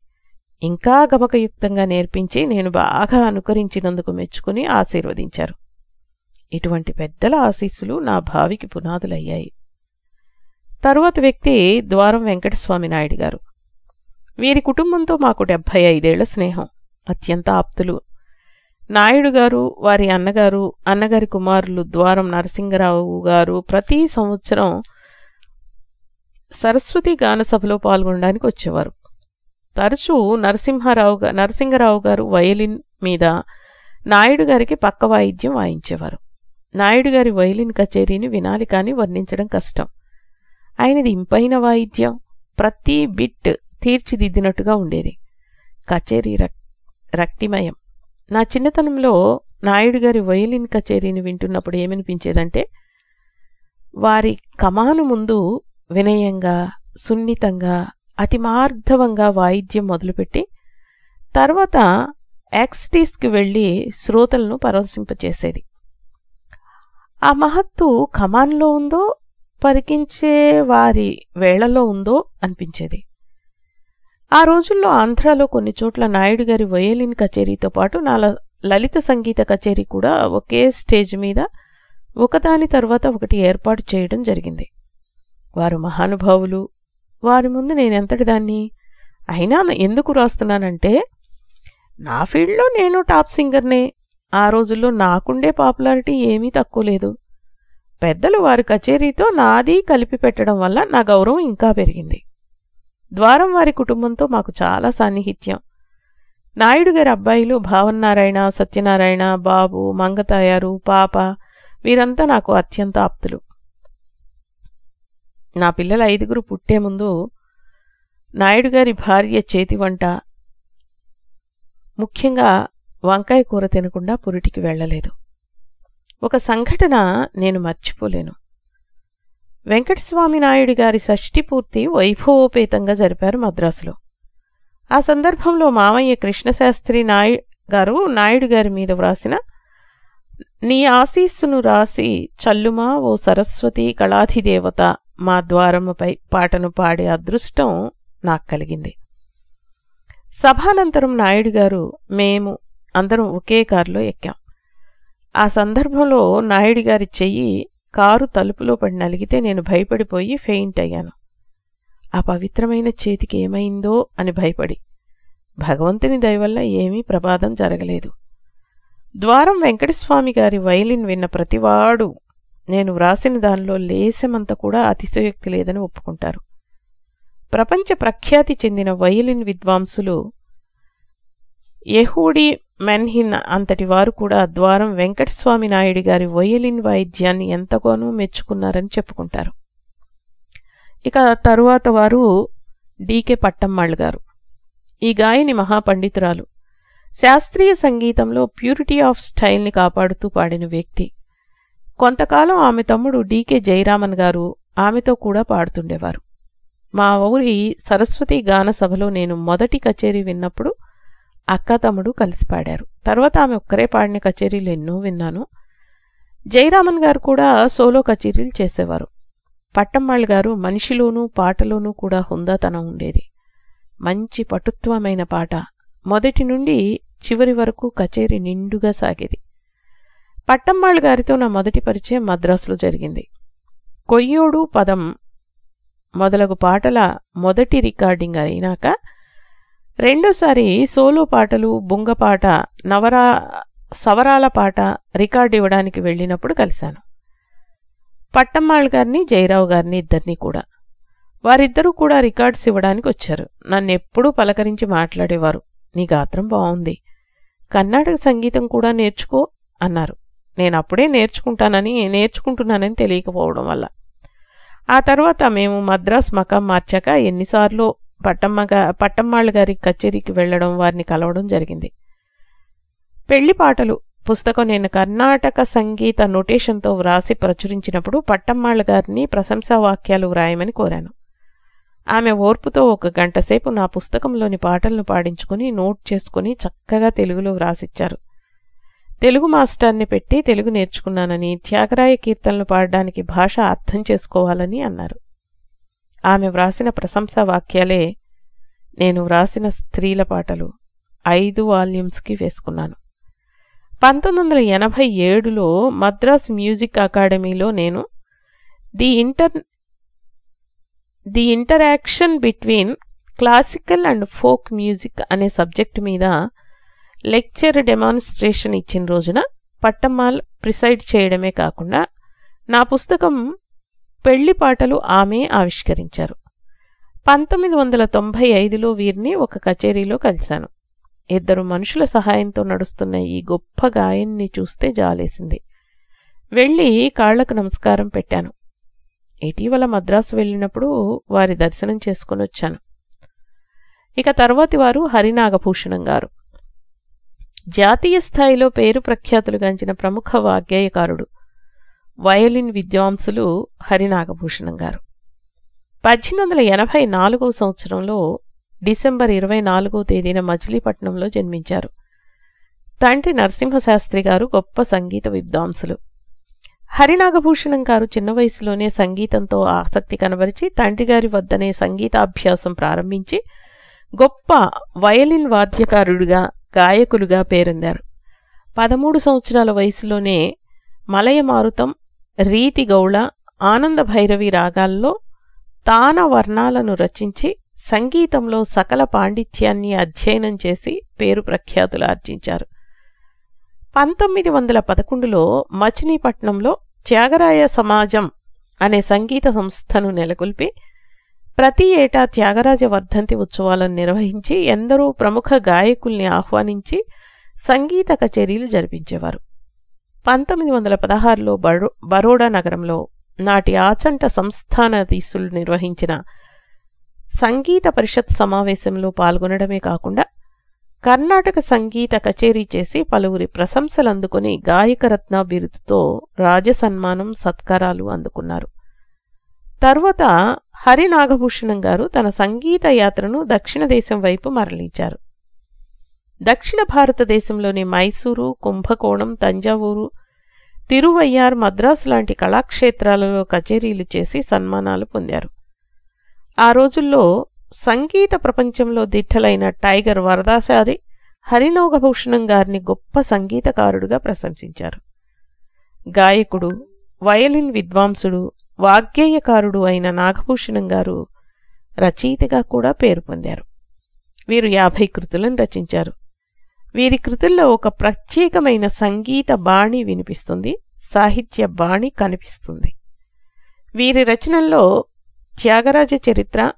ఇంకా గమకయుక్తంగా నేర్పించి నేను బాగా అనుకరించినందుకు మెచ్చుకుని ఆశీర్వదించారు. ఇటువంటి పెద్దల ఆశీస్సులు నా భావికి పునాదులయ్యాయి. తరువాత వ్యక్తి ద్వారం వెంకటస్వామి నాయుడు గారు. వీరి కుటుంబంతో మాకు డెబ్భై ఐదేళ్ళ స్నేహం. అత్యంత ఆప్తులు. నాయుడు గారు వారి అన్నగారు అన్నగారి కుమారులు ద్వారం నరసింగరావు గారు ప్రతి సంవత్సరం సరస్వతి గానసభలో పాల్గొనడానికి వచ్చేవారు. తరచూ నరసింహారావు నరసింహరావు గారు వయలిన్ మీద నాయుడు గారికి పక్క వాయిద్యం వాయించేవారు. నాయుడు గారి వయలిన్ కచేరీని వినాలి కానీ వర్ణించడం కష్టం. ఆయనది ఇంపైన వాయిద్యం ప్రతి బిట్ తీర్చిదిద్దినట్టుగా ఉండేది. కచేరీ రక్ రక్తిమయం. నా చిన్నతనంలో నాయుడు గారి వయలిన్ కచేరీని వింటున్నప్పుడు ఏమనిపించేదంటే వారి కమాను ముందు వినయంగా సున్నితంగా అతి మార్ధవంగా వాయిద్యం మొదలుపెట్టి తర్వాత యాక్స్టీస్కి వెళ్ళి శ్రోతలను పరవశింపచేసేది. ఆ మహత్తు కమాన్లో ఉందో పరికించే వారి వేళలో ఉందో అనిపించేది. ఆ రోజుల్లో ఆంధ్రాలో కొన్ని చోట్ల నాయుడు గారి వయోలిన్ కచేరీతో పాటు నా లలిత సంగీత కచేరీ కూడా ఒకే స్టేజ్ మీద ఒకదాని తర్వాత ఒకటి ఏర్పాటు చేయడం జరిగింది. వారు మహానుభావులు. వారి ముందు నేనెంతటి దాన్ని? అయినా ఎందుకు రాస్తున్నానంటే నా ఫీల్డ్లో నేను టాప్ సింగర్నే. ఆ రోజుల్లో నాకుండే పాపులారిటీ ఏమీ తక్కువ లేదు. పెద్దలు వారి కచేరీతో నాది కలిపి పెట్టడం వల్ల నా గౌరవం ఇంకా పెరిగింది. ద్వారం వారి కుటుంబంతో మాకు చాలా సాన్నిహిత్యం. నాయుడు గారి అబ్బాయిలు భావన్నారాయణ సత్యనారాయణ బాబు మంగతాయారు పాప వీరంతా నాకు అత్యంత ఆప్తులు. నా పిల్లల ఐదుగురు పుట్టే ముందు నాయుడు గారి భార్య చేతి వంట ముఖ్యంగా వంకాయ కూర తినకుండా పురిటికి వెళ్ళలేదు ఒక సంఘటన నేను మర్చిపోలేను. వెంకటస్వామి నాయుడు గారి షష్ఠి పూర్తి వైభవోపేతంగా జరిపారు మద్రాసులో. ఆ సందర్భంలో మామయ్య కృష్ణశాస్త్రి నాయు గారు నాయుడు గారి మీద వ్రాసిన నీ ఆశీస్సును రాసి చల్లుమా ఓ సరస్వతి కళాధిదేవత మా ద్వారముపై పాటను పాడే అదృష్టం నాకు కలిగింది. సభానంతరం నాయుడు గారు మేము అందరం ఒకే కారులో ఎక్కాం. ఆ సందర్భంలో నాయుడు గారి చెయ్యి కారు తలుపులో పడి నలిగితే నేను భయపడిపోయి ఫెయింట్ అయ్యాను. ఆ పవిత్రమైన చేతికి ఏమైందో అని భయపడి. భగవంతుని దయవల్ల ఏమీ ప్రమాదం జరగలేదు. ద్వారం వెంకటస్వామి గారి వైలిన్ విన్న ప్రతివాడు నేను వ్రాసిన దానిలో లేశమంత కూడా అతిశయోక్తి లేదని ఒప్పుకుంటారు. ప్రపంచ ప్రఖ్యాతి చెందిన వయలిన్ విద్వాంసులు యహూడి మెన్హిన్ అంతటి వారు కూడా ద్వారం వెంకటస్వామి నాయుడు గారి వయలిన్ వాయిద్యాన్ని ఎంతగానో మెచ్చుకున్నారని చెప్పుకుంటారు. ఇక తరువాత వారు డీకే పట్టమ్మాళ్ళు గారు. ఈ గాయని మహాపండితురాలు. శాస్త్రీయ సంగీతంలో ప్యూరిటీ ఆఫ్ స్టైల్ని కాపాడుతూ పాడిన వ్యక్తి. కొంతకాలం ఆమె తమ్ముడు డీకే జయరామన్ గారు ఆమెతో కూడా పాడుతుండేవారు. మా ఊరి సరస్వతి గాన సభలో నేను మొదటి కచేరీ విన్నప్పుడు అక్క తమ్ముడు కలిసి పాడారు. తర్వాత ఆమె ఒక్కరే పాడిన కచేరీలు ఎన్నో విన్నాను. జయరామన్ గారు కూడా సోలో కచేరీలు చేసేవారు. పట్టమ్మాళ్ళు గారు మనిషిలోనూ పాటలోనూ కూడా హుందాతనం ఉండేది. మంచి పటుత్వమైన పాట. మొదటి నుండి చివరి వరకు కచేరీ నిండుగా సాగేది. పట్టమ్మాళ్ళు గారితో నా మొదటి పరిచయం మద్రాసులో జరిగింది. కొయ్యోడు పదం మొదలగు పాటల మొదటి రికార్డింగ్ అయినాక రెండోసారి సోలో పాటలు బుంగపాట నవరా సవరాల పాట రికార్డ్ ఇవ్వడానికి వెళ్ళినప్పుడు కలిశాను. పట్టమ్మాళ్ళ గారిని జయరావు గారిని ఇద్దరిని కూడా. వారిద్దరూ కూడా రికార్డ్స్ ఇవ్వడానికి వచ్చారు. నన్ను ఎప్పుడూ పలకరించి మాట్లాడేవారు. నీ గాత్రం బాగుంది కర్ణాటక సంగీతం కూడా నేర్చుకో అన్నారు. నేను అప్పుడే నేర్చుకుంటానని నేర్చుకుంటున్నానని తెలియకపోవడం వల్ల. ఆ తర్వాత మేము మద్రాస్ మకం మార్చాక ఎన్నిసార్లు పట్టమ్మగా పట్టమ్మాళ్ళ గారి కచేరీకి వెళ్ళడం వారిని కలవడం జరిగింది. పెళ్ళి పాటలు పుస్తకం నేను కర్ణాటక సంగీత నొటేషన్తో వ్రాసి ప్రచురించినప్పుడు పట్టమ్మాళ్ళ గారిని ప్రశంసా వాక్యాలు వ్రాయమని కోరాను. ఆమె ఓర్పుతో ఒక గంట సేపు నా పుస్తకంలోని పాటలను పాడించుకుని నోట్ చేసుకుని చక్కగా తెలుగులో వ్రాసిచ్చారు. తెలుగు మాస్టర్ని పెట్టి తెలుగు నేర్చుకున్నానని త్యాగరాయ కీర్తనలు పాడడానికి భాష అర్థం చేసుకోవాలని అన్నారు. ఆమె వ్రాసిన ప్రశంసా వాక్యాలే నేను వ్రాసిన స్త్రీల పాటలు ఐదు వాల్యూమ్స్కి వేసుకున్నాను. పంతొమ్మిది వందల ఎనభై ఏడులో మద్రాస్ మ్యూజిక్ అకాడమీలో నేను the inter the interaction between classical and folk music అనే సబ్జెక్టు మీద లెక్చర్ డెమాన్స్ట్రేషన్ ఇచ్చిన రోజున పట్టమ్మాల్ ప్రిసైడ్ చేయడమే కాకుండా నా పుస్తకం పెళ్ళి పాటలు ఆమె ఆవిష్కరించారు. పంతొమ్మిది వందల తొంభై ఐదులో వీరిని ఒక కచేరీలో కలిశాను. ఇద్దరు మనుషుల సహాయంతో నడుస్తున్న ఈ గొప్ప గాయన్ని చూస్తే జాలేసింది. వెళ్ళి కాళ్ళకు నమస్కారం పెట్టాను. ఇటీవల మద్రాసు వెళ్ళినప్పుడు వారి దర్శనం చేసుకుని వచ్చాను. ఇక తర్వాతి వారు హరినాగభూషణం గారు. జాతీయ స్థాయిలో పేరు ప్రఖ్యాతులుగాంచిన ప్రముఖ వాగ్గేయకారుడు వయలిన్ విద్వాంసులు హరినాగభూషణం గారు. పద్దెనిమిది వందల ఎనభై నాలుగో సంవత్సరంలో డిసెంబర్ ఇరవై నాలుగో తేదీన మచిలీపట్నంలో జన్మించారు. తండ్రి నరసింహశాస్త్రి గారు గొప్ప సంగీత విద్వాంసులు. హరినాగభూషణం గారు చిన్న వయసులోనే సంగీతంతో ఆసక్తి కనబరిచి తండ్రి గారి వద్దనే సంగీతాభ్యాసం ప్రారంభించి గొప్ప వయలిన్ వాద్యకారుడిగా గాయకులుగా పేరొందారు. పదమూడు సంవత్సరాల వయసులోనే మలయమారుతం రీతి గౌళ ఆనంద భైరవి రాగాల్లో తాన వర్ణాలను రచించి సంగీతంలో సకల పాండిత్యాన్ని అధ్యయనం చేసి పేరు ప్రఖ్యాతులు ఆర్జించారు. పంతొమ్మిది వందల పదకొండులో మచిలీపట్నంలో త్యాగరాయ సమాజం అనే సంగీత సంస్థను నెలకొల్పి ప్రతి ఏటా త్యాగరాజ వర్ధంతి ఉత్సవాలను నిర్వహించి ఎందరో ప్రముఖ గాయకుల్ని ఆహ్వానించి సంగీత కచేరీలు జరిపించేవారు. పంతొమ్మిది వందల పదహారులో బరో బరోడా నగరంలో నాటి ఆచంట సంస్థానాధీశులు నిర్వహించిన సంగీత పరిషత్ సమావేశంలో పాల్గొనడమే కాకుండా కర్ణాటక సంగీత కచేరీ చేసి పలువురి ప్రశంసలు అందుకుని గాయకరత్న బిరుదుతో రాజసన్మానం సత్కారాలు అందుకున్నారు. తర్వాత హరినాగభూషణం గారు తన సంగీత యాత్రను దక్షిణ దేశం వైపు మరలించారు. దక్షిణ భారతదేశంలోని మైసూరు కుంభకోణం తంజావూరు తిరువయ్యార్ మద్రాసు లాంటి కళాక్షేత్రాలలో కచేరీలు చేసి సన్మానాలు పొందారు. ఆ రోజుల్లో సంగీత ప్రపంచంలో దిట్టలైన టైగర్ వరదాచారి హరినోగభూషణం గారిని గొప్ప సంగీతకారుడుగా ప్రశంసించారు. గాయకుడు వయలిన్ విద్వాంసుడు వాగ్గేయకారుడు అయిన నాగభూషణం గారు రచయితగా కూడా పేరు పొందారు. వీరు యాభై కృతులను రచించారు. వీరి కృతుల్లో ఒక ప్రత్యేకమైన సంగీత బాణి వినిపిస్తుంది సాహిత్య బాణి కనిపిస్తుంది. వీరి రచనల్లో త్యాగరాజ చరిత్ర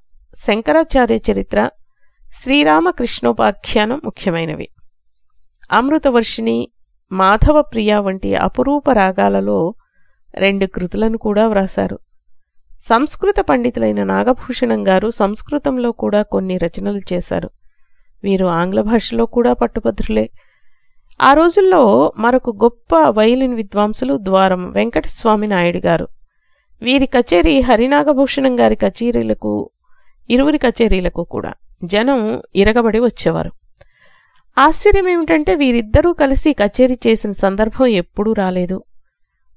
శంకరాచార్య చరిత్ర శ్రీరామకృష్ణోపాఖ్యానం ముఖ్యమైనవి. అమృతవర్షిణి మాధవప్రియ వంటి అపురూప రాగాలలో రెండు కృతులను కూడా వ్రాశారు. సంస్కృత పండితులైన నాగభూషణం గారు సంస్కృతంలో కూడా కొన్ని రచనలు చేశారు. వీరు ఆంగ్ల భాషలో కూడా పట్టుభద్రులే. ఆ రోజుల్లో మరొక గొప్ప వైలిన్ విద్వాంసులు ద్వారం వెంకటస్వామి నాయుడు గారు. వీరి కచేరీ హరినాగభూషణం గారి కచేరీలకు ఇరువురి కచేరీలకు కూడా జనం ఇరగబడి వచ్చేవారు. ఆశ్చర్యం ఏమిటంటే వీరిద్దరూ కలిసి కచేరీ చేసిన సందర్భం ఎప్పుడూ రాలేదు.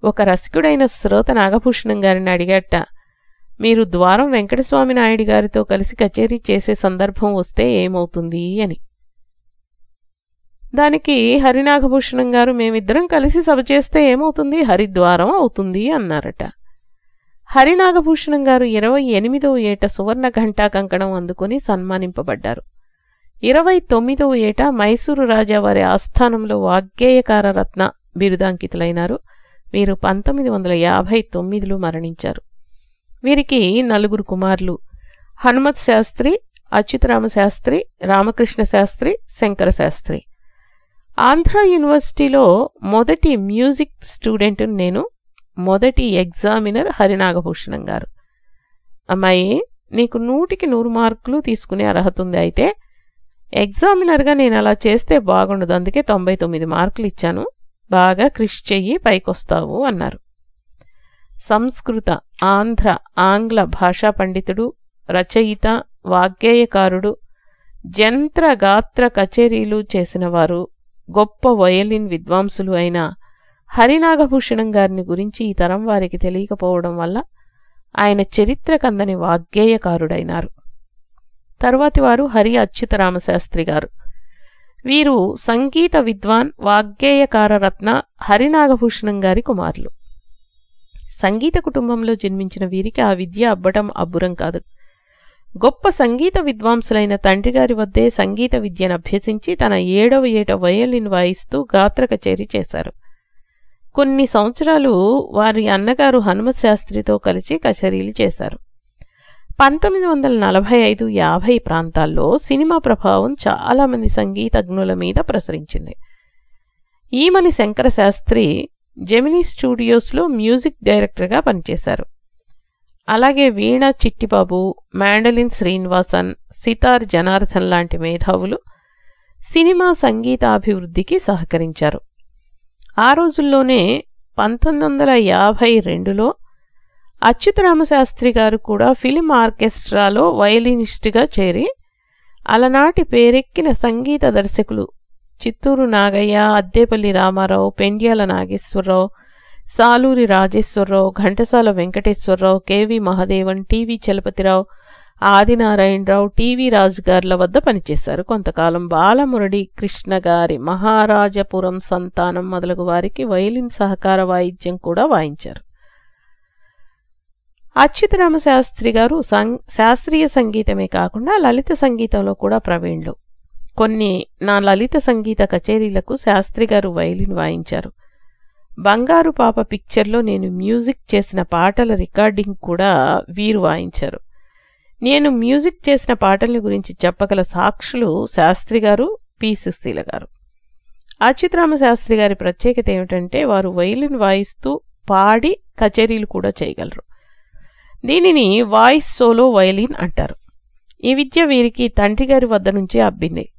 ఒక రసికుడైన శ్రోత నాగభూషణం గారిని అడిగట్ట మీరు ద్వారం వెంకటస్వామి నాయుడు గారితో కలిసి కచేరీ చేసే సందర్భం వస్తే ఏమవుతుంది అని. దానికి హరినాగభూషణం గారు మేమిద్దరం కలిసి సభ చేస్తే ఏమవుతుంది? హరిద్వారం అవుతుంది అన్నారట. హరినాగభూషణం గారు ఇరవై ఎనిమిదవ ఏట సువర్ణ ఘంటా కంకణం అందుకుని సన్మానింపబడ్డారు. ఇరవై తొమ్మిదవ ఏట మైసూరు రాజా వారి ఆస్థానంలో వాగ్గేయకార రత్న బిరుదాంకితులైనారు. వీరు పంతొమ్మిది వందల యాభై తొమ్మిదిలో మరణించారు. వీరికి నలుగురు కుమారులు. హనుమత్ శాస్త్రి అచ్యుతరామ శాస్త్రి రామకృష్ణ శాస్త్రి శంకర శాస్త్రి. ఆంధ్ర యూనివర్సిటీలో మొదటి మ్యూజిక్ స్టూడెంట్ నేను మొదటి ఎగ్జామినర్ హరినాగభూషణం గారు. అమ్మాయి నీకు నూటికి నూరు మార్కులు తీసుకునే అర్హత ఉంది అయితే ఎగ్జామినర్గా నేను అలా చేస్తే బాగుండదు అందుకే తొంభై తొమ్మిది మార్కులు ఇచ్చాను. బాగా కృషి చెయ్యి పైకొస్తావు అన్నారు. సంస్కృత ఆంధ్ర ఆంగ్ల భాషా పండితుడు రచయిత వాగ్గేయకారుడు జంత్ర గాత్ర కచేరీలు చేసినవారు గొప్ప వయలిన్ విద్వాంసులు అయిన హరినాగభూషణం గారిని గురించి ఈ తరం వారికి తెలియకపోవడం వల్ల ఆయన చరిత్ర కందని వాగ్గేయకారుడైనారు. తరువాతి వారు హరి అచ్యుతరామశాస్త్రి గారు. వీరు సంగీత విద్వాన్ వాగ్గేయకారరత్న హరినాగభూషణం గారి కుమారులు. సంగీత కుటుంబంలో జన్మించిన వీరికి ఆ విద్య అబ్బడం అబ్బురం కాదు. గొప్ప సంగీత విద్వాంసులైన తండ్రి గారి వద్దే సంగీత విద్యను అభ్యసించి తన ఏడవ ఏట వయలిన్ వాయిస్తూ గాత్ర కచేరీ చేశారు. కొన్ని సంవత్సరాలు వారి అన్నగారు హనుమత్ శాస్త్రితో కలిసి కచేరీలు చేశారు. పంతొమ్మిది వందల నలభై ఐదు యాభై ప్రాంతాల్లో సినిమా ప్రభావం చాలామంది సంగీతజ్ఞుల మీద ప్రసరించింది. ఈమని శంకర శాస్త్రి జెమినీ స్టూడియోస్లో మ్యూజిక్ డైరెక్టర్గా పనిచేశారు. అలాగే వీణ చిట్టిబాబు మ్యాండలిన్ శ్రీనివాసన్ సితార్ జనార్దన్ లాంటి మేధావులు సినిమా సంగీతాభివృద్ధికి సహకరించారు. ఆ రోజుల్లోనే పంతొమ్మిది వందల యాభై రెండులో అచ్యుతరామశాస్త్రి గారు కూడా ఫిలిం ఆర్కెస్ట్రాలో వయలినిస్ట్గా చేరి అలనాటి పేరెక్కిన సంగీత దర్శకులు Chittoor Nagaiah Addepalli Ramarao Pendyala Nageswararao Saluri Rajeswararao Ghantasala Venkateswararao KV Mahadevan TV Chalapathirao Adinarayanarao TV Raju గార్ల వద్ద పనిచేశారు. కొంతకాలం బాలమురడి కృష్ణ గారి మహారాజపురం సంతానం మొదలగు వారికి వయలిన్ సహకార వాయిద్యం కూడా వాయించారు. అచ్యుతరామ శాస్త్రి గారు సం శాస్త్రీయ సంగీతమే కాకుండా లలిత సంగీతంలో కూడా ప్రవీణులు. కొన్ని నా లలిత సంగీత కచేరీలకు శాస్త్రి గారు వైలిన్ వాయించారు. బంగారు పాప పిక్చర్లో నేను మ్యూజిక్ చేసిన పాటల రికార్డింగ్ కూడా వీరు వాయించారు. నేను మ్యూజిక్ చేసిన పాటల గురించి చెప్పగల సాక్షులు శాస్త్రి గారు పి. సుశీల గారు. అచ్యుతరామ శాస్త్రి గారి ప్రత్యేకత ఏమిటంటే వారు వైలిన్ వాయిస్తూ పాడి కచేరీలు కూడా చేయగలరు. దీనిని వాయిస్ సోలో వయలిన్ అంటారు. ఈ విద్య వీరికి తండ్రి గారి వద్ద నుంచే అబ్బింది.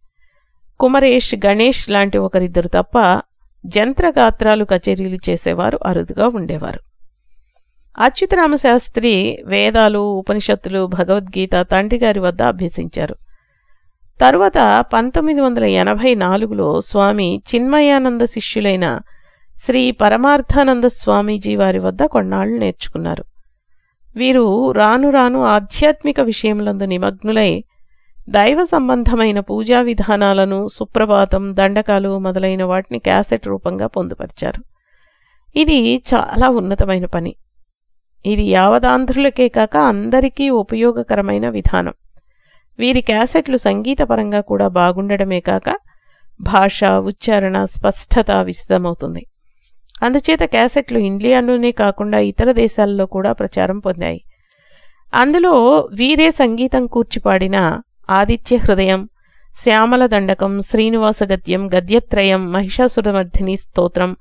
కుమరేష్ గణేష్ లాంటి ఒకరిద్దరు తప్ప జంత్రగాత్రాలు కచేరీలు చేసేవారు అరుదుగా ఉండేవారు. అచ్యుతరామశాస్త్రి వేదాలు ఉపనిషత్తులు భగవద్గీత తండ్రి గారి వద్ద అభ్యసించారు. తరువాత పంతొమ్మిది వందల ఎనభై నాలుగులో స్వామి చిన్మయానంద శిష్యులైన శ్రీ పరమార్థానంద స్వామీజీ వారి వద్ద కొన్నాళ్ళు నేర్చుకున్నారు. వీరు రాను రాను ఆధ్యాత్మిక విషయములందు నిమగ్నులై దైవ సంబంధమైన పూజా విధానాలను సుప్రభాతం దండకాలు మొదలైన వాటిని క్యాసెట్ రూపంగా పొందుపరిచారు. ఇది చాలా ఉన్నతమైన పని. ఇది యావదాంధ్రులకే కాక అందరికీ ఉపయోగకరమైన విధానం. వీరి క్యాసెట్లు సంగీతపరంగా కూడా బాగుండడమే కాక భాష ఉచ్చారణ స్పష్టత విశదమవుతుంది. అందుచేత క్యాసెట్లు ఇండియాలోనే కాకుండా ఇతర దేశాల్లో కూడా ప్రచారం పొందాయి. అందులో వీరే సంగీతం కూర్చిపాడిన ఆదిత్య హృదయం శ్యామల దండకం శ్రీనివాస గద్యం గద్యత్రయం మహిషాసురమర్ధిని స్తోత్రం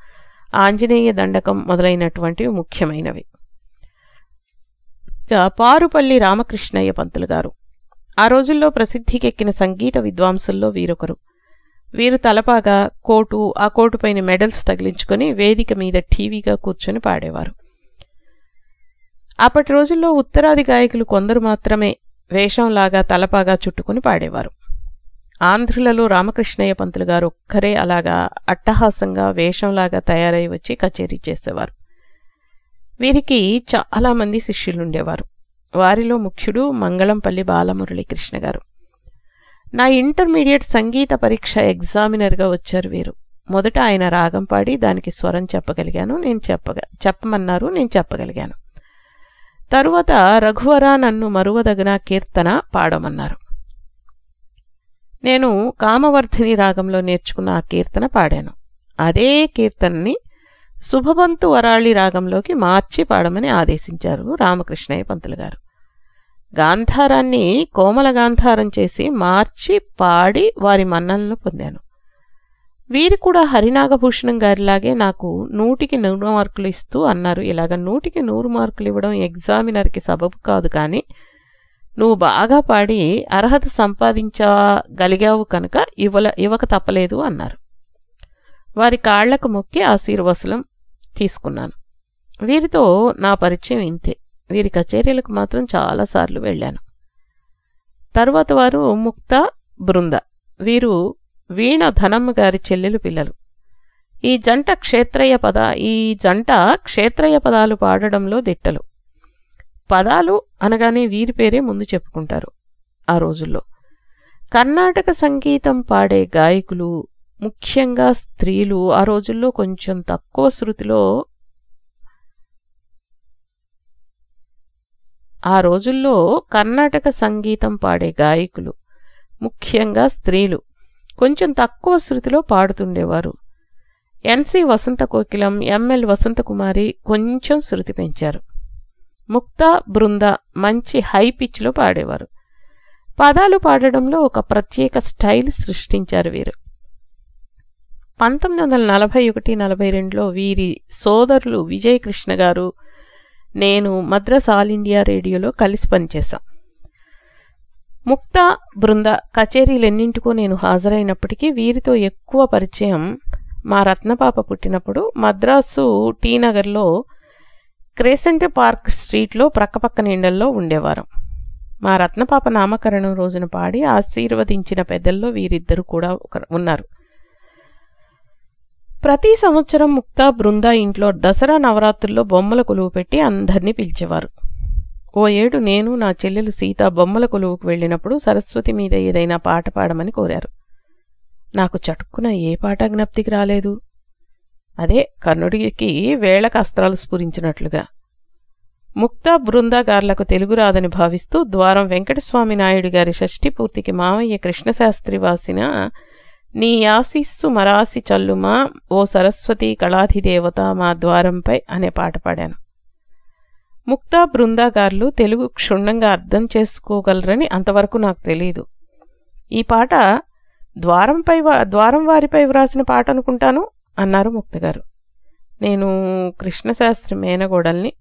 ఆంజనేయ దండకం మొదలైనటువంటివి ముఖ్యమైనవి. ఇక పారుపల్లి రామకృష్ణయ్య పంతులు గారు. ఆ రోజుల్లో ప్రసిద్ధికెక్కిన సంగీత విద్వాంసుల్లో వీరొకరు. వీరు తలపాగా కోటు ఆ కోటుపైన మెడల్స్ తగిలించుకొని వేదిక మీద టీవీగా కూర్చొని పాడేవారు. అప్పటి రోజుల్లో ఉత్తరాది గాయకులు కొందరు మాత్రమే వేషంలాగా తలపాగా చుట్టుకుని పాడేవారు. ఆంధ్రులలో రామకృష్ణయ్య పంతులు గారు ఒక్కరే అలాగా అట్టహాసంగా వేషంలాగా తయారై వచ్చి కచేరీ చేసేవారు. వీరికి చాలామంది శిష్యులుండేవారు. వారిలో ముఖ్యుడు మంగళంపల్లి బాలమురళీకృష్ణ గారు. నా ఇంటర్మీడియట్ సంగీత పరీక్ష ఎగ్జామినర్గా వచ్చారు వీరు. మొదట ఆయన రాగం పాడి దానికి స్వరం చెప్పగలిగాను నేను చెప్పగ చెప్పమన్నారు నేను చెప్పగలిగాను. తరువాత రఘువర నన్ను మరువదగిన కీర్తన పాడమన్నారు. నేను కామవర్ధిని రాగంలో నేర్చుకున్న ఆ కీర్తన పాడాను. అదే కీర్తనని శుభబంతు వరాళి రాగంలోకి మార్చి పాడమని ఆదేశించారు రామకృష్ణయ్య పంతులు గారు. గాంధారాన్ని కోమల గాంధారం చేసి మార్చి పాడి వారి మన్నలను పొందాను. వీరు కూడా హరినాగభూషణం గారిలాగే నాకు నూటికి నూరు మార్కులు ఇస్తూ అన్నారు. ఇలాగ నూటికి నూరు మార్కులు ఇవ్వడం ఎగ్జామినర్కి సబబు కాదు కానీ నువ్వు బాగా పాడి అర్హత సంపాదించగలిగావు కనుక ఇవ్వల ఇవ్వక తప్పలేదు అన్నారు. వారి కాళ్ళకు మొక్కి ఆశీర్వసులం తీసుకున్నాను. వీరితో నా పరిచయం ఇంతే. వీరి కచేరీలకు మాత్రం చాలాసార్లు వెళ్ళాను. తరువాత వారు ముక్త బృంద. వీరు వీణ ధనమ్మ గారి చెల్లెలు పిల్లలు. ఈ జంట క్షేత్రయ్య పద ఈ జంట క్షేత్రయ్య పదాలు పాడడంలో దిట్టలు. పదాలు అనగానే వీరి పేరే ముందు చెప్పుకుంటారు ఆ రోజుల్లో. కర్ణాటక సంగీతం పాడే గాయకులు ముఖ్యంగా స్త్రీలు ఆ రోజుల్లో కొంచెం తక్కువ శృతిలో ఆ రోజుల్లో కర్ణాటక సంగీతం పాడే గాయకులు ముఖ్యంగా స్త్రీలు కొంచెం తక్కువ శృతిలో పాడుతుండేవారు. ఎన్సి వసంత కోకిలం ఎంఎల్ వసంతకుమారి కొంచెం శృతి పెంచారు. ముక్త బృంద మంచి హై పిచ్లో పాడేవారు. పదాలు పాడడంలో ఒక ప్రత్యేక స్టైల్ సృష్టించారు వీరు. పంతొమ్మిది వందల నలభై ఒకటి నలభై రెండులో వీరి సోదరులు విజయకృష్ణ గారు నేను మద్రాస్ ఆల్ ఇండియా రేడియోలో కలిసి పనిచేశాం. ముక్త బృంద కచేరీలెన్నింటికో నేను హాజరైనప్పటికీ వీరితో ఎక్కువ పరిచయం మా రత్నపాప పుట్టినప్పుడు మద్రాసు టీ నగర్లో క్రేసెంట్ పార్క్ స్ట్రీట్లో ప్రక్కపక్కన ఇండల్లో ఉండేవారం. మా రత్నపాప నామకరణం రోజున పాడి ఆశీర్వదించిన పెద్దల్లో వీరిద్దరు కూడా ఉన్నారు. ప్రతి సంవత్సరం ముక్తా బృందా ఇంట్లో దసరా నవరాత్రుల్లో బొమ్మల కొలువు పెట్టి అందరినీ పిలిచేవారు. ఓ ఏడు నేను నా చెల్లెలు సీత బొమ్మల కొలువుకు వెళ్ళినప్పుడు సరస్వతి మీద ఏదైనా పాట పాడమని కోరారు. నాకు చటుక్కున ఏ పాట జ్ఞప్తికి రాలేదు. అదే కర్ణుడికి వేళక అస్త్రాలు స్ఫురించినట్లుగా. ముక్తా బృందాగార్లకు తెలుగు రాదని భావిస్తూ ద్వారం వెంకటస్వామి నాయుడు గారి షష్ఠి పూర్తికి మామయ్య కృష్ణశాస్త్రి వాసిన నీ ఆశీస్సు మరాసి చల్లుమా ఓ సరస్వతి కళాధిదేవత మా ద్వారంపై అనే పాట పాడాను. ముక్తా బృందాగారులు తెలుగు క్షుణ్ణంగా అర్థం చేసుకోగలరని అంతవరకు నాకు తెలియదు ఈ పాట ద్వారంపై ద్వారం వారిపై వ్రాసిన పాట అనుకుంటాను అన్నారు ముక్తగారు. నేను కృష్ణశాస్త్రి మేనగోడల్ని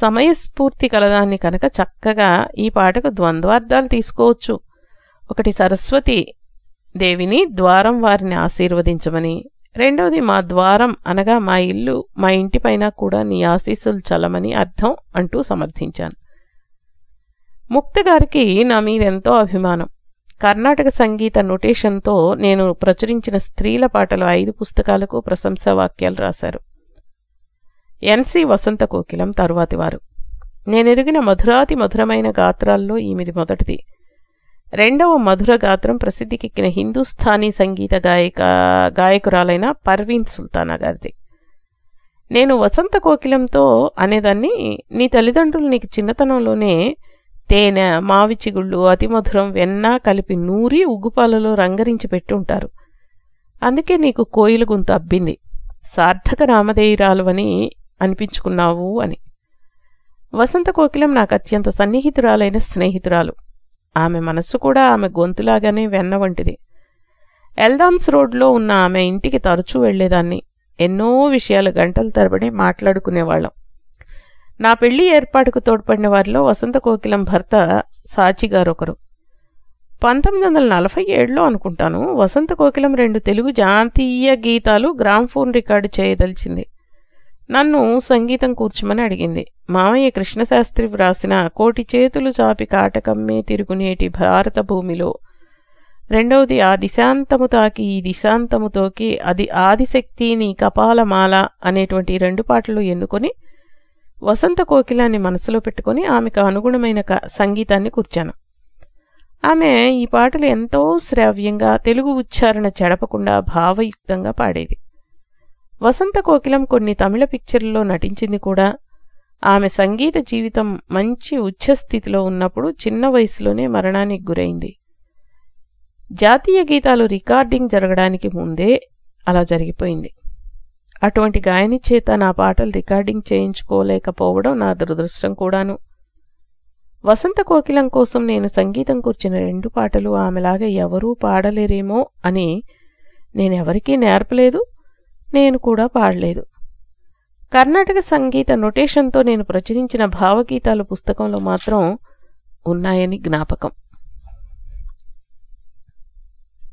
సమయస్ఫూర్తి కలదాన్ని కనుక చక్కగా ఈ పాటకు ద్వంద్వార్థాలు తీసుకోవచ్చు. ఒకటి సరస్వతి దేవిని ద్వారం వారిని ఆశీర్వదించమని. రెండవది మా ద్వారం అనగా మా ఇల్లు మా ఇంటిపైన కూడా నీ ఆశీస్సులు చల్లమని అర్థం అంటూ సమర్థించాను. ముక్తగారికి నా మీదెంతో అభిమానం. కర్ణాటక సంగీత నొటేషన్తో నేను ప్రచురించిన స్త్రీల పాటలు ఐదు పుస్తకాలకు ప్రశంసా వాక్యాలు రాశారు. ఎన్సి వసంత కోకిలం తరువాతి వారు. నేనెరిగిన మధురాతి మధురమైన గాత్రాల్లో ఈమెది మొదటిది. రెండవ మధుర గాత్రం ప్రసిద్ధికెక్కిన హిందుస్థానీ సంగీత గాయక గాయకురాలైన పర్వీన్ సుల్తానా గారిది. నేను వసంత కోకిలంతో అనేదాన్ని నీ తల్లిదండ్రులు నీకు చిన్నతనంలోనే తేనె మావి చిగుళ్ళు అతి మధురం వెన్న కలిపి నూరి ఉగ్గుపాలలో రంగరించి పెట్టుంటారు. అందుకే నీకు కోయిల గుంత అబ్బింది. సార్థక రామదేయురాలువని అనిపించుకున్నావు అని. వసంత కోకిలం నాకు అత్యంత సన్నిహితురాలైన స్నేహితురాలు. ఆమె మనస్సు కూడా ఆమె గొంతులాగానే వెన్న వంటిది. ఎల్దామ్స్ రోడ్లో ఉన్న ఆమె ఇంటికి తరచూ వెళ్ళేదాన్ని ఎన్నో విషయాలు గంటల తరబడి మాట్లాడుకునేవాళ్ళం. నా పెళ్ళి ఏర్పాటుకు తోడ్పడిన వారిలో వసంత కోకిలం భర్త సాచిగారొకరు పంతొమ్మిది వందల నలభై ఏడులో అనుకుంటాను వసంత కోకిలం రెండు తెలుగు జాతీయ గీతాలు గ్రామ్ఫోన్ రికార్డు చేయదలిచింది. నన్ను సంగీతం కూర్చమని అడిగింది. మామయ్య కృష్ణశాస్త్రి వ్రాసిన కోటి చేతులు చాపి కాటకమ్మే తిరుగునేటి భారత భూమిలో. రెండవది ఆ దిశాంతము తాకి ఈ దిశాంతము తోకి అది ఆదిశక్తి నీ కపాలమాల అనేటువంటి రెండు పాటలు ఎన్నుకొని వసంత కోకిలాన్ని మనసులో పెట్టుకొని ఆమెకు అనుగుణమైన క- సంగీతాన్ని కూర్చాను. ఆమె ఈ పాటలు ఎంతో శ్రావ్యంగా తెలుగు ఉచ్చారణ చెడపకుండా భావయుక్తంగా పాడేది. వసంత కోకిలం కొన్ని తమిళ పిక్చర్లలో నటించింది కూడా. ఆమె సంగీత జీవితం మంచి ఉచ్చస్థితిలో ఉన్నప్పుడు చిన్న వయసులోనే మరణానికి గురైంది. జాతీయ గీతాలు రికార్డింగ్ జరగడానికి ముందే అలా జరిగిపోయింది. అటువంటి గాయని చేత నా పాటలు రికార్డింగ్ చేయించుకోలేకపోవడం నా దురదృష్టం కూడాను. వసంత కోకిలం కోసం నేను సంగీతం కూర్చిన రెండు పాటలు ఆమెలాగా ఎవరూ పాడలేరేమో అని నేనెవరికీ నేర్పలేదు. నేను కూడా పాడలేదు. కర్ణాటక సంగీత నొటేషన్తో నేను ప్రచురించిన భావగీతాల పుస్తకంలో మాత్రం ఉన్నాయని జ్ఞాపకం.